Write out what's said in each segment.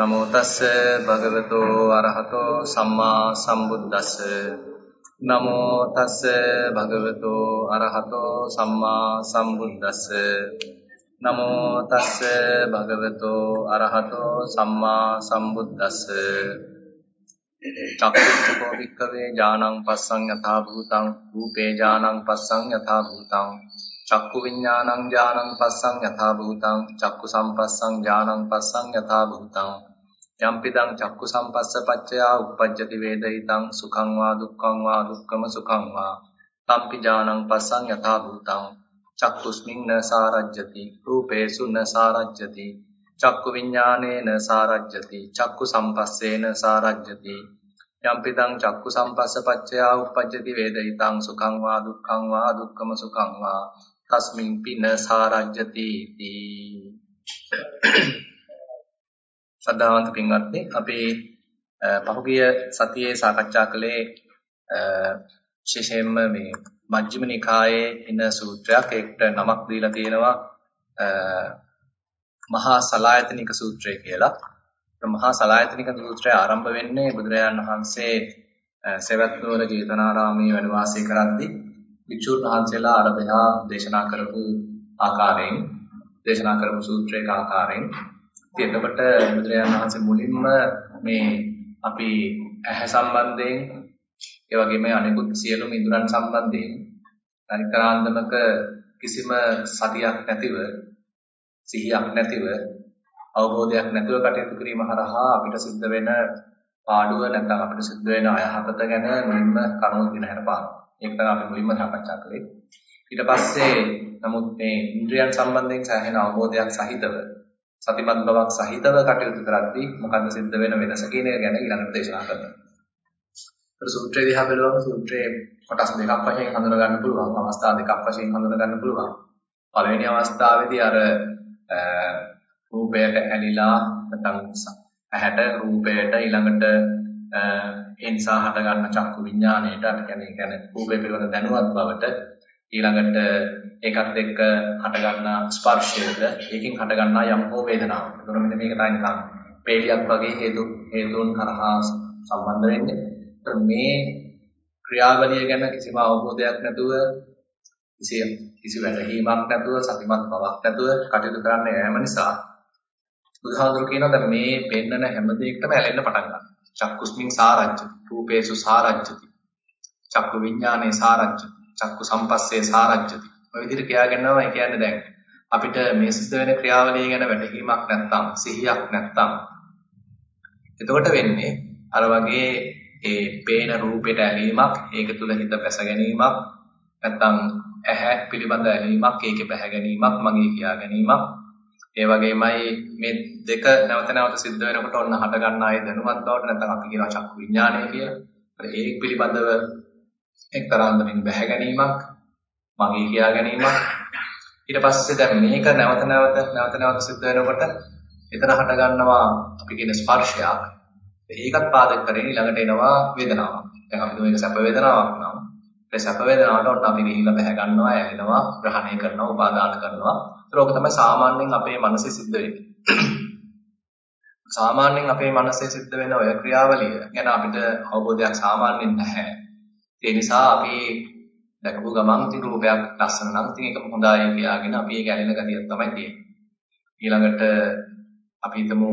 නමෝ තස්ස භගවතෝ අරහතෝ සම්මා සම්බුද්දස්ස. නමෝ තස්ස භගවතෝ අරහතෝ සම්මා සම්බුද්දස්ස. නමෝ තස්ස භගවතෝ අරහතෝ සම්මා සම්බුද්දස්ස. චක්කුච්චකෝ වික්කවේ ඥානං පස්සං යථා භූතං රූපේ ඥානං පස්සං යථා භූතං චක්කු විඥානං ඥානං පස්සං යථා භූතං චක්කු සම්පස්සං ඥානං පස්සං යථා භූතං. යම්පිදං චක්කු සම්පස්ස පච්චයා uppajjati වේදිතං සුඛං වා දුක්ඛං වා දුක්ඛම සුඛං වා. තම්පි ඥානං පස්සං යථා භූතං. චක්කුස්මින් න සාරජ්‍යති රූපේසු න සාරජ්‍යති. චක්කු විඥානේන සාරජ්‍යති චක්කු සම්පස්සේන සාරජ්‍යති. යම්පිදං චක්කු සම්පස්ස පච්චයා uppajjati වේදිතං සුඛං වා දුක්ඛං වා දුක්ඛම සුඛං වා. තස්මින් පින සාරජ්‍යති. ශ්‍රද්ධාවන්ත පින්වත්නි අපි පහුගිය සතියේ සාකච්ඡා කළේ විශේෂයෙන්ම මේ මජ්ක්‍ධිම නිකායේ ඉන සූත්‍රයක් ඒකට නමක් දීලා තියෙනවා මහා සලායතනික සූත්‍රය කියලා. මහා සලායතනික සූත්‍රය ආරම්භ වෙන්නේ බුදුරජාණන් වහන්සේ සෙවත් නුවර ජේතවනාරාමයේ වැඩ වාසය කරද්දී වික්ෂුන් වහන්සේලා අරබයා දේශනා කරපු ආකාරයෙන් දේශනා කරපු සූත්‍රයක ආකාරයෙන් ඉතින් එතකොට බුදුරජාණන් වහන්සේ මුලින්ම මේ අපි ඇහැ සම්බන්ධයෙන් ඒ වගේම අනිකුත් සියලුම ඉඳුරන් සම්බන්ධයෙන් අනිකරාන්දමක කිසිම සතියක් නැතිව සිහියක් නැතිව අවබෝධයක් නැතුව කටයුතු කිරීම හරහා අපිට සිද්ධ වෙන පාඩුව නැත්නම් අපිට සිද්ධ වෙන අයහපත ගැන මුලින්ම කරුණු දින හැරපාන. ඒක තමයි අපි මුලින්ම සාකච්ඡා කළේ. ඊට පස්සේ නමුත් මේ ඉන්ද්‍රියන් සම්බන්ධයෙන් සෑහෙන අවබෝධයක් සහිතව සතිමත් බවක් සහිතව කටයුතු කරද්දී මොකද්ද සිද්ධ වෙන වෙනස කියන එක ගැන ඊළඟට දේශනා කරනවා. ඒ සූත්‍රය දිහා බලුවම සූත්‍රයේ කොටස් දෙකක් වශයෙන් හඳුනා ගන්න පුළුවන්. අවස්ථා දෙකක් වශයෙන් හඳුනා ගන්න පුළුවන්. පළවෙනි අවස්ථාවේදී අර රූපයට ඇලිලා නැත්නම් ඇහැට රූපයට ඊළඟට ඒ නිසා හට ගන්න චක්කු විඥාණයට අපි කියන්නේ කියන්නේ රූපය පිළිබඳ දැනුවත් බවට ඊළඟට ඒකත් එක්ක හට ගන්නා ස්පර්ශයද ඒකෙන් හට ගන්නා යම් හෝ වේදනාවක්. ඒතකොට මෙන්න මේක තමයි නිකන් පේලියක් වගේ හේතු හේතුන් කරහා සම්බන්ධ වෙන්නේ. ඒතර මේ ක්‍රියාවලිය ගැන කිසිම අවබෝධයක් නැතුව කිසි කිසි වැටහීමක් නැතුව සතිමත් බවක් නැතුව කටයුතු කරන්න යෑම නිසා බුදුහාඳුර කියනවා දැන් මේ පෙන්නන හැම දෙයකටම ඇලෙන්න පටන් ගන්නවා. චක්කුස්මින් සාරජ්‍ය, රූපේසු සාරජ්‍යති. චක්කු විඥානේ සාරජ්‍ය, චක්කු සම්පස්සේ සාරජ්‍යති. ඔය විදිහට කියාගෙනවා ඒ කියන්නේ දැන් අපිට මේ සිද්ධ වෙන ක්‍රියාවලිය ගැන වැටහීමක් නැත්නම් සිහියක් නැත්නම් එතකොට වෙන්නේ අර වගේ ඒ පේන රූපෙට ඇලීමක් ඒක තුල හිත පැස ගැනීමක් නැත්නම් ඇහැ පිළිබඳ ඇලීමක් ඒකේ පැහැ ගැනීමක් මගේ කියා ගැනීමක් ඒ වගේමයි මේ දෙක නැවත නැවත සිද්ධ වෙනකොට ඔන්න හට ගන්න ආයේ දැනුවත් බවට නැත්නම් අපි කියනවා චක්කු විඥානය කියලා. ඒක පිළිබඳව එක්තරා අන්දමින් බැහැ ගැනීමක් මගේ කියා ගැනීමක්. ඊට පස්සේ දැන් මේක නැවත නැවත නැවත නැවත සිද්ධ වෙනකොට එතන හට ගන්නවා අපි කියන ස්පර්ශයක්. ඒකත් පාදක කරගෙන ළඟට එනවා වේදනාවක්. දැන් අපි මේක සැප වේදනාවක් නම් ඒ සැප වේදනාවට ඔන්න අපි ගිහිල්ලා බැහැ ගන්නවා ඇලෙනවා ග්‍රහණය කරනවා උපාදාන කරනවා. ඒක තමයි සාමාන්‍යයෙන් අපේ මනසේ සිද්ධ වෙන්නේ. සාමාන්‍යයෙන් අපේ මනසේ සිද්ධ වෙන ඔය ක්‍රියාවලිය ගැන අපිට අවබෝධයක් සාමාන්‍යයෙන් නැහැ. ඒ නිසා අපි දැකපු ගමන් ඉතින් රූපයක් ලස්සන නම් ඉතින් ඒක හොඳයි කියාගෙන අපි ඒක ඇලෙන ගතියක් තමයි තියෙන්නේ. ඊළඟට අපි හිතමු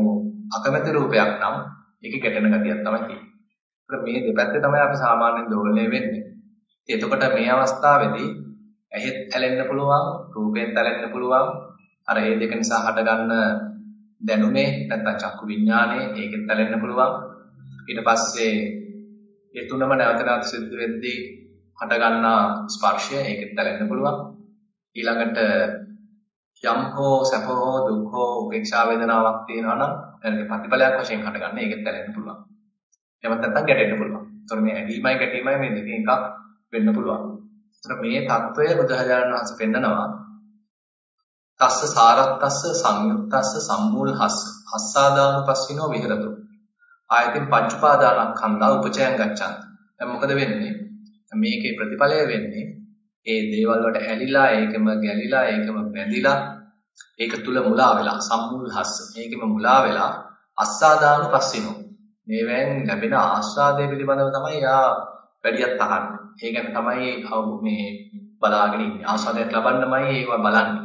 අකමැති රූපයක් නම් ඒක ගැටෙන ගතියක් තමයි තියෙන්නේ. මේ දෙපැත්තේ තමයි අපි සාමාන්‍යයෙන් දෝලණය වෙන්නේ. එතකොට මේ අවස්ථාවේදී ඇහෙත් ඇලෙන්න පුළුවන්, රූපෙත් ඇලෙන්න පුළුවන්. අර ඒ දෙක නිසා හටගන්න දැනුමේ නැත්නම් චක්කු විඥානයේ ඒකෙත් ඇලෙන්න පුළුවන්. ඊට පස්සේ ඒ තුනම නැවත නැවත සිද්ධ වෙද්දී හට ගන්නා ස්පර්ශය ඒකෙත් දැනෙන්න පුළුවන්. ඊළඟට යම් හෝ සැප හෝ දුක් හෝ උපේක්ෂා වේදනාවක් තියෙනවා නම් ඒක ප්‍රතිඵලයක් වශයෙන් හටගන්න ඒකෙත් දැනෙන්න පුළුවන්. එමත් නැත්නම් ගැටෙන්න පුළුවන්. ඒතර මේ ඇලීමයි ගැටීමයි මේ දෙකෙන් එකක් වෙන්න පුළුවන්. ඒතර මේ தত্ত্বය බුදුහජාණන් වහන්සේ පෙන්නනවා. තස්ස සාරත්තස්ස සංයුත්තස්ස සම්මූල හස්ස හස්සාදානුපස්සිනෝ විහෙරතෝ ආයතින් පංචපාදානස්කන්ධා උපචයන් ගච්ඡanti. දැන් මොකද වෙන්නේ? මේකේ ප්‍රතිඵලය වෙන්නේ ඒ දේවල් වලට ඇලිලා ඒකම ගැලිලා ඒකම බැඳිලා ඒක තුල මුලා වෙලා සම්මුල් හස්ස මේකෙම මුලා වෙලා අස්සාදාන පස්සිනෝ. මේවෙන් ලැබෙන ආස්වාදය පිළිබඳව තමයි යා වැඩියත් අහන්නේ. ඒ ගැන තමයි මේ බලාගෙන ඉන්නේ. ආස්වාදයක් ලබන්නමයි ඒවා බලන්නේ.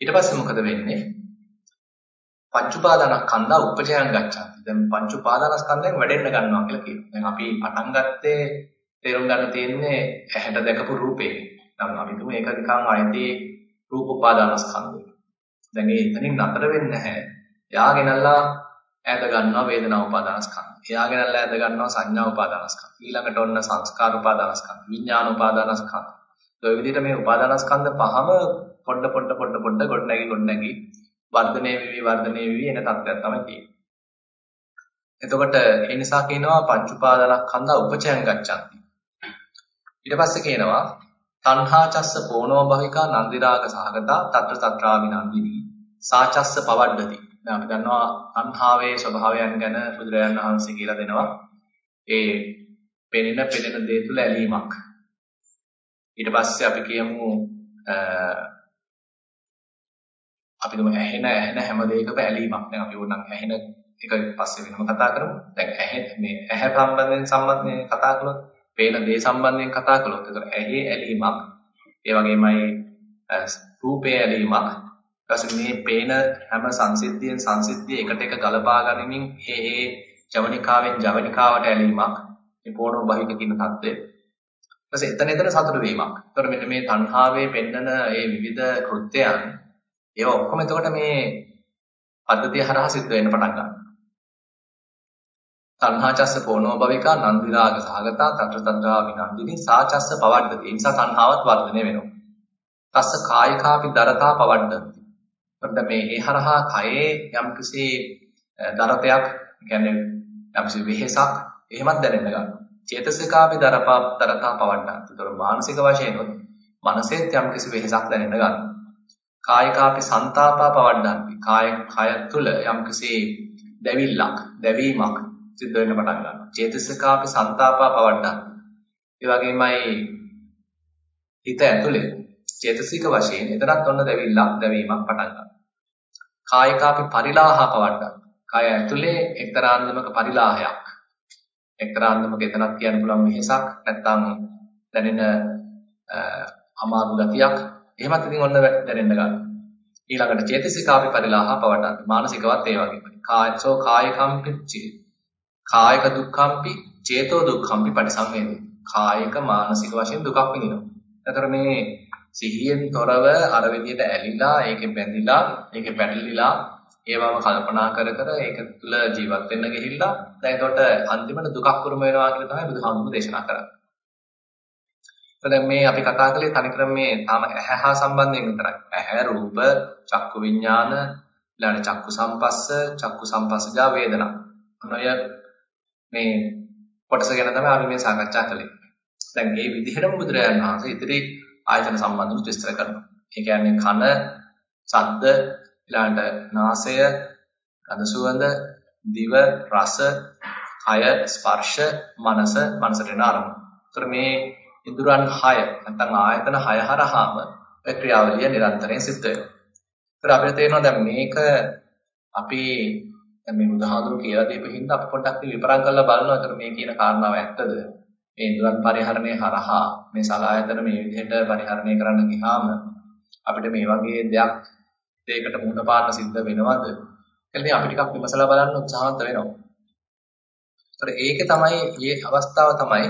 ඊට පස්සේ මොකද වෙන්නේ? පංච උපාදානස්කන්ධ උපජයන් ගච්ඡanti. දැන් පංච උපාදානස්කන්ධයෙන් වැඩෙන්න ගන්නවා කියලා කියනවා. දැන් අපි පටන් ගත්තේ තේරුම් ගන්න තියෙන්නේ ඇහැට දැකපු රූපේ. නම් අපි තුමු ඒක නිකන් ආයතී රූප උපාදානස්කන්ධය. දැන් ඒ එතනින් නතර වෙන්නේ නැහැ. යාගෙනල්ලා ඈත ගන්නවා වේදනා උපාදානස්කන්ධය. එයාගෙනල්ලා ඈත ගන්නවා සංඥා උපාදානස්කන්ධය. ඊළඟට ඔන්න සංස්කාර උපාදානස්කන්ධය. විඥාන උපාදානස්කන්ධය. ඒ විදිහට මේ උපාදානස්කන්ධ පහම පොඩ පොඩ පොඩ පොඩ ගොඩ නැගි ගොඩ නැගි වර්ධනය වෙවි වර්ධනය වෙවි එන තත්ත්වයක් තමයි තියෙන්නේ. එතකොට ඒ නිසා කියනවා පංච උපාදානස්කන්ධ උපචයන් ගච්ඡanti. ඊට පස්සේ කියනවා තණ්හාචස්ස පෝනෝ භවිකා නන්දිරාග සහගතා తත්‍ර తත්‍රාමි නන්දිනී සාචස්ස පවඩ්ඩති. දැන් අපි දන්නවා තණ්හාවේ ස්වභාවයන් ගැන බුදුරජාණන් වහන්සේ කියලා දෙනවා. ඒ පෙනෙන පෙනෙන දේ තුල ඇලීමක්. ඊට පස්සේ අපි කියමු අපි දුම ඇහෙන ඇහෙන හැම දෙයකම ඇලීමක්. දැන් අපි ඕනනම් ඇහෙන එක පස්සේ වෙනම කතා කරමු. දැන් ඇහෙ මේ ඇහැ සම්බන්ධයෙන් සම්බන්ධයෙන් කතා කළොත්, පේන දේ සම්බන්ධයෙන් කතා කළොත්, ඒතර ඇහි ඇලීමක්. ඒ වගේමයි රූපේ ඇලීමක්. ඊපස්සේ මේ පේන හැම සංසිද්ධියෙන් සංසිද්ධිය එකට එක ගලපා ගනිමින් ඒ ඒ ජවනිකාවෙන් ජවනිකාවට ඇලීමක්. මේ පොණෝ බහික කියන தත්ත්වය. ඊපස්සේ එතන එතන සතුට වීමක්. ඒතර මෙන්න මේ තණ්හාවේ පෙන්නන මේ විවිධ කෘත්‍යයන් ඒවා ඔක්කොම එතකොට මේ පද්ධතිය හරහා සිද්ධ වෙන්න පටන් ගන්නවා. තණ්හාචස්ස පොණෝ භවිකා නන්දිරාග සහගතා තත්‍ර තත්‍රා විනන්දිනී සාචස්ස පවඩ්ඩති. ඒ නිසා තණ්හාවත් වර්ධනය වෙනවා. තස්ස කායිකාපි දරතා පවඩ්ඩති. එතකොට මේ ඒ හරහා කයේ යම්කිසි දරතයක් කියන්නේ යම්කිසි වෙහෙසක් එහෙමත් දැනෙන්න ගන්නවා. චේතසිකාපි දරපා දරතා පවඩ්ඩති. එතකොට මානසික වශයෙන් මනසෙත් යම්කිසි වෙහෙසක් දැනෙන්න ගන්නවා. කායිකාපි ਸੰతాපා පවඩ්ඩන්ති. කාය කය තුල යම්කිසි දැවිල්ලක්, දැවීමක් සිද්ධ වෙන්න පටන් ගන්නවා. චේතසිකාපි ਸੰతాපා පවඩ්ඩන්ති. ඒ වගේමයි හිත ඇතුලේ චේතසික වශයෙන් එතරම් ඔන්න දැවිල්ලක්, දැවීමක් පටන් ගන්නවා. කායිකාපි පරිලාහ පවඩ්ඩන්ති. කාය ඇතුලේ එක්තරාන්දමක පරිලාහයක්. එක්තරාන්දමක එතනක් කියන්න පුළුවන් මෙහෙසක් නැත්නම් දැනෙන අමාරු ගතියක් එහෙමත් ඉතින් ඔන්න දැනෙන්න ගන්නවා. ඊළඟට චේතසිකාපි පරිලාහ පවටන් මානසිකවත් ඒ වගේමයි. කායසෝ කායකම්පි කායික දුක්ඛම්පි චේතෝ දුක්ඛම්පි පරිසංවේදී. කායික මානසික වශයෙන් දුකක් විඳිනවා. ඒතර මේ සිහියෙන් තොරව අර විදිහට ඇලිලා ඒකේ බැඳිලා ඒකේ පැටලිලා ඒවම කල්පනා කර කර ඒක තුල ජීවත් වෙන්න ගිහිල්ලා දැන් එතකොට අන්තිමට දුකක් උරුම වෙනවා කියලා තමයි බුදුහාමුදුරු දේශනා කරන්නේ. දැන් මේ අපි කතා කළේ තනිකරම මේ තාම ඇහැ හා සම්බන්ධයෙන් විතරයි. ඇහැ රූප, චක්කු විඥාන, ඊළඟ චක්කු සම්පස්ස, චක්කු සම්පස්සජා වේදනා. ඔය මේ කොටස ගැන තමයි අපි මේ සාකච්ඡා කළේ. දැන් මේ විදිහටම බුදුරජාණන් වහන්සේ ඉදිරි ආයතන සම්බන්ධව විස්තර කරනවා. ඒ කියන්නේ කන, ශබ්ද, ඊළඟට නාසය, ගඳ සුවඳ, දිව, රස, කය, ස්පර්ශ, මනස, මනසට එන අරමුණ. ඒතර මේ ඉඳුරන් 6 නැත්නම් ආයතන 6 හරහාම ඒ ක්‍රියාවලිය නිරන්තරයෙන් සිද්ධ වෙනවා. ඒතර අපිට තේරෙනවා දැන් මේක අපි දැන් මේ බුදුහාඳුරු කියලා දීපු හින්දා අපි පොඩ්ඩක් විපරම් කරලා බලනවා. ඒතර මේ කියන කාරණාව ඇත්තද? මේ ඉඳුරන් පරිහරණය හරහා මේ සලායතන මේ විදිහට පරිහරණය කරන්න ගියාම අපිට මේ වගේ දෙයක් දෙයකට මුහුණ පාන්න සිද්ධ වෙනවද? කියලා අපි ටිකක් විමසලා බලන්න උත්සාහන්ත වෙනවා. ඒතර ඒකේ තමයි මේ අවස්ථාව තමයි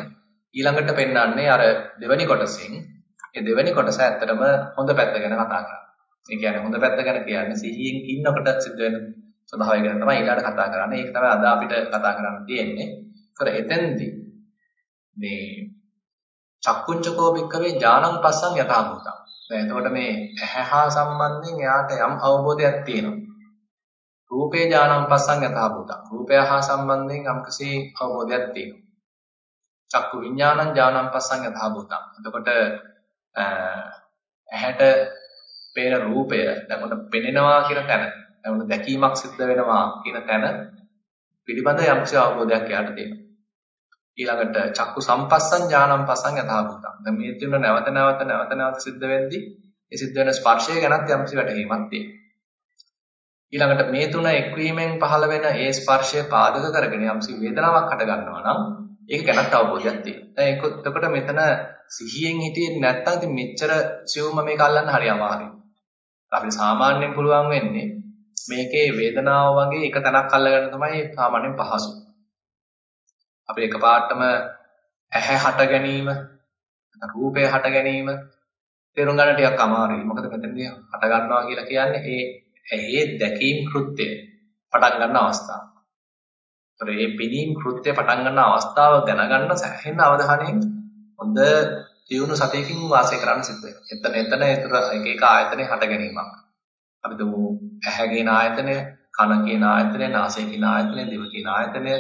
ඊළඟට පෙන්වන්නේ අර දෙවැනි කොටසෙන් ඒ දෙවැනි කොටස ඇත්තටම හොඳ පැත්ත ගැන කතා කරන්නේ. ඒ කියන්නේ හොඳ පැත්ත ගැන කියන්නේ සිහියෙන් ඉන්නකොට සිද්ධ වෙන ස්වභාවය ගැන තමයි ඊළඟට කතා කරන්නේ. ඒක තමයි අද අපිට කතා කරන්න තියෙන්නේ. ඒතර එතෙන්දී මේ චක්කුංචකෝ භික්කවේ ඥානං පස්සං යථාභූතං. දැන් එතකොට මේ ඇහැ හා සම්බන්ධයෙන් එයාට යම් අවබෝධයක් තියෙනවා. රූපේ ඥානං පස්සං යථාභූතං. රූපය හා සම්බන්ධයෙන් යම්කිසි අවබෝධයක් තියෙනවා. චක්කු විඥානං ඥානං පස්සං යථා භූතං. එතකොට ඇහැට පේන රූපය දැන් පෙනෙනවා කියන තැන, දැන් දැකීමක් සිද්ධ වෙනවා කියන තැන පිළිබඳ යම්කිසි අවබෝධයක් යාට තියෙනවා. ඊළඟට චක්කු සම්පස්සං ඥානං පස්සං යථා භූතං. දැන් මේ තුන නැවත නැවත නැවත නැවත සිද්ධ වෙද්දී ඒ සිද්ධ වෙන ස්පර්ශය ගැනත් යම්කිසි වැටහීමක් තියෙනවා. ඊළඟට මේ තුන එක්වීමෙන් පහළ වෙන ඒ ස්පර්ශය පාදක කරගෙන යම්සි වේදනාවක් හට ගන්නවා නම් ඒක ගැනත් අවබෝධයක් තියෙනවා. දැන් ඒක එතකොට මෙතන සිහියෙන් හිටියේ නැත්නම් ඉතින් මෙච්චර සියුම්ම මේක අල්ලන්න හරි අමාරුයි. අපිට සාමාන්‍යයෙන් පුළුවන් වෙන්නේ මේකේ වේදනාව වගේ එක තැනක් අල්ලගන්න තමයි සාමාන්‍යයෙන් පහසු. අපි එකපාරටම ඇහැ හට ගැනීම, රූපය හට ගැනීම තේරුම් ගන්න ටිකක් අමාරුයි. මොකද මෙතනදී හට ගන්නවා කියලා කියන්නේ ඒ ඇහි දැකීම් කෘත්‍යය පටන් ගන්න අවස්ථාව. ඒතර මේ පිනීම් කෘත්‍ය පටන් ගන්න අවස්ථාව දැනගන්න සැහෙන අවධානයෙන් හොඳ දියුණු සතියකින් වාසය කරන්න සිද්ධ වෙනවා. එතන එතන ඒතර එක එක ආයතනේ හට ගැනීමක්. අපි දුමු ඇහැ කියන ආයතනය, කන කියන ආයතනය, නාසය කියන ආයතනය, දිව කියන ආයතනය,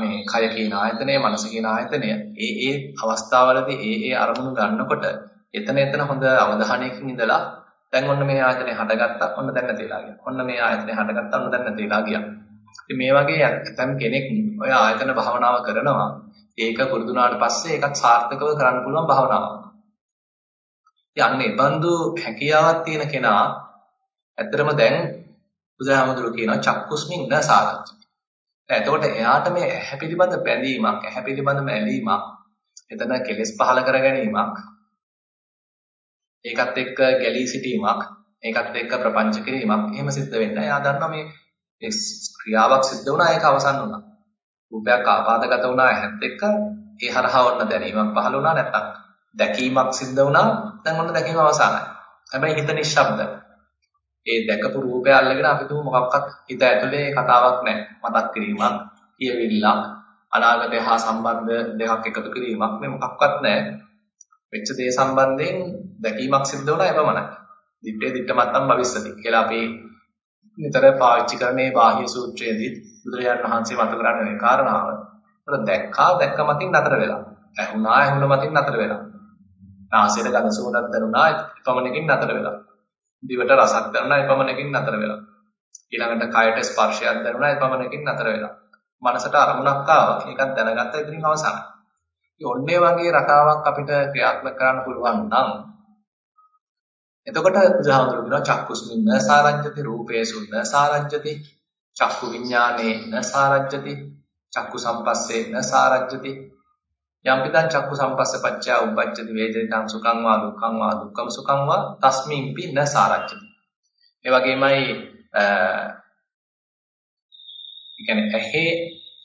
මේ කය කියන ආයතනය, මනස කියන ආයතනය. ඒ ඒ අවස්ථාවලදී ඒ ඒ අරමුණු ගන්නකොට එතන එතන හොඳ අවධානයකින් ඉඳලා දැන් ඔන්න මේ ආයතනේ හටගත්තා. ඔන්න දැන් නැතිලා ගියා. ඔන්න මේ ආයතනේ හටගත්තා. ඔන්න දැන් නැතිලා ගියා. ඉතින් මේ වගේ ඇතම් කෙනෙක් ඔය ආයතන භාවනාව කරනවා. ඒක පුරුදුනාට පස්සේ ඒකත් සාර්ථකව කරන්න පුළුවන් භාවනාවක්. යන්නේ බඳු හැකියාවක් තියෙන කෙනා ඇත්තටම දැන් බුදුහාමුදුරු කියනවා චක්කුස්මින් නසාරච්ච. එතකොට එයාට මේ ඇහැ පිළිබඳ බැඳීමක්, ඇහැ පිළිබඳ මැලීමක්, එතන කෙලෙස් පහල කර ගැනීමක්, ඒකත් එක්ක ගැලී සිටීමක්, ඒකත් එක්ක ප්‍රපංච කිරීමක් එහෙම සිද්ධ වෙන්නේ. එයා දන්නවා මේ ක්‍රියාවක් සිද්ධ වුණා ඒක අවසන් වුණා. රූපයක් ආපාදගත වුණා ඇහත් එක්ක ඒ හරහා වන්න දැනීමක් පහළ වුණා නැත්තම් දැකීමක් සිද්ධ වුණා දැන් ඔන්න දැකීම අවසానයි. හැබැයි හිත නිශ්ශබ්ද. ඒ දැකපු රූපය අල්ලගෙන අපි තුමු මොකක්වත් හිත ඇතුලේ කතාවක් නැහැ. මතක් කිරීමක්, කියවිල්ලක්, අනාගතය හා සම්බන්ධ දෙකක් එකතු කිරීමක් මේ මොකක්වත් නැහැ. වෙච්ච දේ සම්බන්ධයෙන් දැකීමක් සිද්ධ වුණා එපමණයි. දිත්තේ දිත්තමත්තම් භවිස්සති කියලා අපි නිතර පාවිච්චි කරන මේ බාහ්‍ය සූත්‍රයේදී බුදුරජාණන් වහන්සේ මත කරන්නේ මේ කාරණාව. ඒතර දැක්කා දැක්ක මතින් නතර වෙලා. ඇහුණා ඇහුණ මතින් නතර වෙලා. නාසයට ගඳ සුවඳක් දැනුණා එපමණකින් නතර වෙලා. දිවට රසක් දැනුණා එපමණකින් නතර වෙලා. ඊළඟට කයට ස්පර්ශයක් දැනුණා එපමණකින් නතර වෙලා. මනසට අරමුණක් ආවා. ඒකත් දැනගත්තා ඉතින් අවසానයි. ඔන්නේ වගේ රටාවක් අපිට ක්‍රියාත්මක කරන්න පුළුවන් නම් එතකොට බුදුහාමුදුරු කියනවා චක්කුස්මින්න සාරජ්‍යති රූපේසුන්න සාරජ්‍යති චක්කු විඥානේන සාරජ්‍යති චක්කු සම්පස්සේන සාරජ්‍යති යම් පිටං චක්කු සම්පස්ස පච්චා උපජ්ජති වේදිතං සුඛං වා දුක්ඛං වා දුක්ඛං සුඛං වා තස්මින්පි න සාරජ්‍යති ඒ වගේමයි ඒ කියන්නේ ඇහි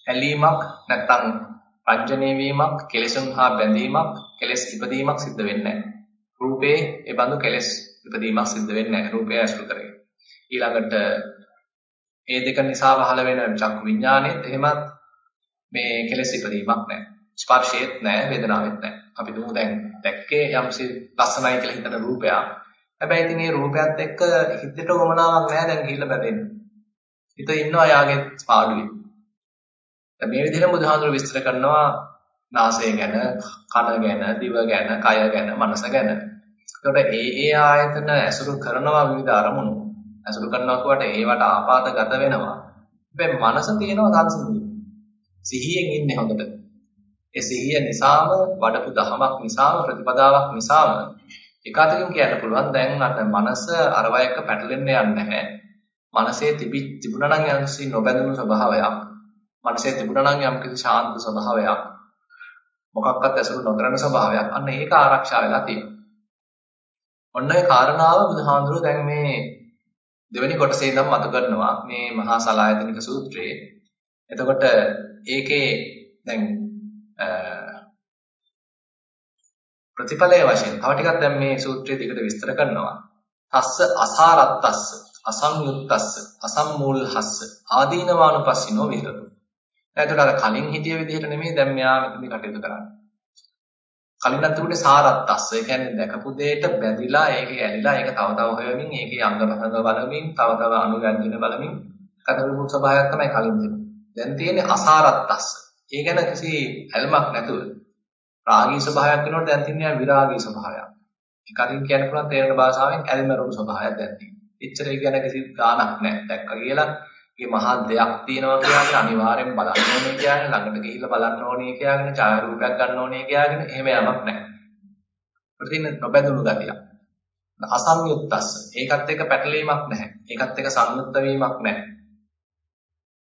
ඇලීමක් නැත්තම් රංජනීය වීමක් කෙලෙසුන් හා බැඳීමක් කෙලෙස් ඉපදීමක් සිද්ධ වෙන්නේ නැහැ රූපේ ඒ බඳු කෙලෙස් ඉපදීමක් සිද්ධ වෙන්නේ නැහැ රූපය ඇසුරු කරගෙන. ඊළඟට ඒ දෙක නිසා පහළ වෙන චක්කු විඥානෙත් එහෙමත් මේ කෙලෙස් ඉපදීමක් නැහැ. ස්පර්ශයේත් නැහැ වේදනාවෙත් නැහැ. අපි දුමු දැන් දැක්කේ යම්සි ලස්සනයි කියලා හිතන රූපයක්. හැබැයි ඉතින් මේ රූපයත් එක්ක හිතට වමනාවක් නැහැ දැන් ගිහිල්ලා බැදෙන්න. හිත ඉන්නවා යාගේ පාඩුවේ. දැන් මේ විදිහට බුදුහාමුදුරුවෝ විස්තර කරනවා නාසය ගැන, කන ගැන, දිව ගැන, කය ගැන, මනස ගැන. එතකොට ඒ ඒ ආයතන ඇසුරු කරනවා විවිධ අරමුණු. ඇසුරු කරනවා කියවට ඒවට ආපాతගත වෙනවා. හැබැයි මනස තියෙනවා සංසිඳුනේ. සිහියෙන් ඉන්නේ හොඳට. ඒ සිහිය නිසාම වඩපු දහමක් නිසාම ප්‍රතිපදාවක් නිසාම එකwidehatකින් කියන්න පුළුවන් දැන් අර මනස අරවයක පැටලෙන්න යන්නේ නැහැ. මනසේ තිබි තිබුණා නම් යම්සි නොබැඳුණු ස්වභාවයක්. මනසේ තිබුණා නම් යම්කිසි ශාන්ත ස්වභාවයක්. මොකක්වත් ඇසුරු නොකරන ස්වභාවයක්. අන්න ඒක ආරක්ෂා වෙලා තියෙනවා. ඔන්න ඒ කාරණාව බුදුහාඳුරෝ දැන් මේ දෙවෙනි කොටසේ ඉඳන් මතු කරනවා මේ මහා සලායතනික සූත්‍රයේ. එතකොට ඒකේ දැන් ප්‍රතිඵලයේ වශයෙන් තව ටිකක් දැන් මේ සූත්‍රයේ දිගට විස්තර කරනවා. තස්ස අසාරත්තස්ස අසංයුත්තස්ස අසම්මූල්හස්ස ආදීනවානුපස්සිනෝ විහෙරතු. එතකොට අර කලින් හිතිය විදිහට නෙමෙයි දැන් මෙයා මෙතනදී කටයුතු කරන්නේ. කලින් අතුරුනේ සාරත්තස්ස. ඒ කියන්නේ දැකපු දෙයට බැඳිලා ඒකේ ඇලිලා ඒක තව තව හොයමින් ඒකේ අංග භංග බලමින් තව තව අනුග්‍රහණය බලමින් කතරපු ස්වභාවයක් තමයි කලින් තිබුණේ. දැන් තියෙන්නේ අසාරත්තස්ස. ඒ ගැන කිසි ඇල්මක් නැතුව රාගී ස්වභාවයක් වෙනකොට දැන් තියන්නේ විරාගී ස්වභාවයක්. ඒ කලින් කියන්න පුළුවන් තේරෙන භාෂාවෙන් ඇල්මරුම් ස්වභාවයක් දැන් තියෙනවා. එච්චර ඒ ගැන කිසි ගාණක් නැහැ. දැක්ක කියලා මේ මහා දෙයක් තියෙනවා කියන්නේ අනිවාර්යෙන් බලන්න ඕනේ කියන්නේ ළඟට ගිහිල්ලා බලන්න ඕනේ කියන්නේ ඡායාරූපයක් ගන්න ඕනේ කියන්නේ එහෙම යමක් නැහැ. ඒකට තියෙන නොබැඳුණු ගතිය. අසංයුක්තස්ස. ඒකත් එක්ක පැටලීමක් නැහැ. ඒකත් එක්ක සංයුක්ත වීමක් නැහැ.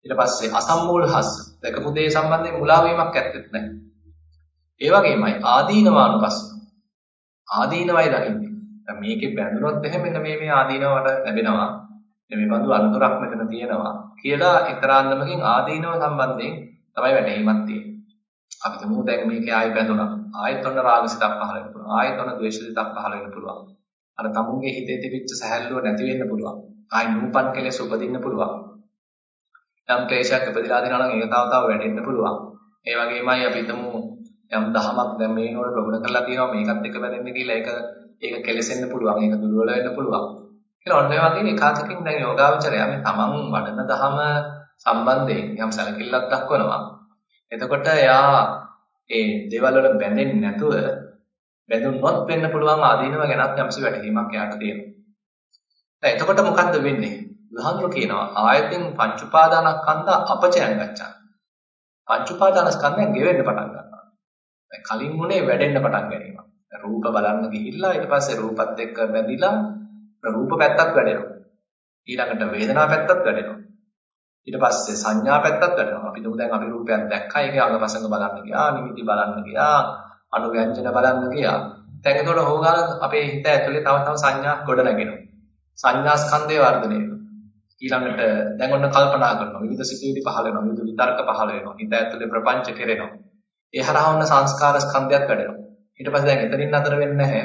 ඊට පස්සේ අසම්මූලහස්ස. දැකපු දේ සම්බන්ධයෙන් මුලා වීමක් ඇත්තෙත් නැහැ. ඒ වගේමයි ආදීනවානුපස්ස. ආදීනවයි දකින්නේ. දැන් මේකේ බැඳුනොත් එහෙම මෙන්න මේ මේ ආදීනවට ලැබෙනවා. මේ බඳු අනුතරක් මෙතන තියෙනවා කියලා එක්තරාන්දමකින් ආදීනව සම්බන්ධයෙන් තමයි වැටහීමක් තියෙන්නේ. අපි තමු දැන් මේකේ ආයෙ බැඳුණා. ආයෙත් ඔන්න රාගසිතක් පහළ වෙන්න පුළුවන්. ආයෙත් ඔන්න ද්වේෂසිතක් පහළ වෙන්න පුළුවන්. අර තමුන්ගේ හිතේ තිබිච්ච සැහැල්ලුව නැති වෙන්න පුළුවන්. ආයෙ නූපන් කෙලෙස් උපදින්න පුළුවන්. යම් ක්ලේශයක් උපදලා දෙනවා නම් ඒක තව තව වැඩෙන්න පුළුවන්. ඒ වගේමයි අපි තමු යම් දහමක් දැන් මේ නෝර ප්‍රගුණ කරලා තියෙනවා මේකත් එක බැඳෙන්න කියලා ඒක ඒක කෙලෙසෙන්න පුළුවන්. ඒක දුර්වල වෙන්න පුළුවන්. කියලා ඔන්න ඒ වගේ එකාතකින් දැන් යෝගාවචරය මේ තමන් වඩන දහම සම්බන්ධයෙන් යම් සැලකිල්ලක් දක්වනවා. එතකොට එයා ඒ දේවල් වල බැඳෙන්නේ නැතුව බැඳුනොත් වෙන්න පුළුවන් ආදීනව ගැනත් යම්සි වැටහීමක් එයාට තියෙනවා. දැන් එතකොට මොකද්ද වෙන්නේ? බුදුහාමුදුරු කියනවා ආයතෙන් පංච උපාදානස්කන්ධ අපචයන් ගච්ඡා. පංච උපාදානස්කන්ධයන් ගෙවෙන්න පටන් ගන්නවා. දැන් කලින් මුනේ වැඩෙන්න පටන් ගැනීම. රූප බලන්න ගිහිල්ලා ඊට පස්සේ රූපත් එක්ක බැඳිලා රූප පැත්තක් වැඩෙනවා. ඊළඟට වේදනා පැත්තක් වැඩෙනවා. ඊට පස්සේ සංඥා පැත්තක් වැඩෙනවා. අපි දුමු දැන් අපි රූපයක් දැක්කා. ඒකේ අංගපසංග බලන්න ගියා, නිමිති බලන්න ගියා, අනුව්‍යංජන බලන්න ගියා. දැන් එතකොට හොගාල අපේ හිත ඇතුලේ තව තව සංඥා ගොඩ නැගෙනවා. සංඥා ස්කන්ධය වර්ධනය වෙනවා. ඊළඟට දැන් ඔන්න කල්පනා කරනවා. විවිධ සිතුවිලි පහළ වෙනවා. විවිධ විතර්ක පහළ වෙනවා. හිත ඇතුලේ ප්‍රපංච කෙරෙනවා. ඒ හරහා ඔන්න සංස්කාර ස්කන්ධයක් වැඩෙනවා. ඊට පස්සේ දැන් එතනින් අතර වෙන්නේ නැහැ.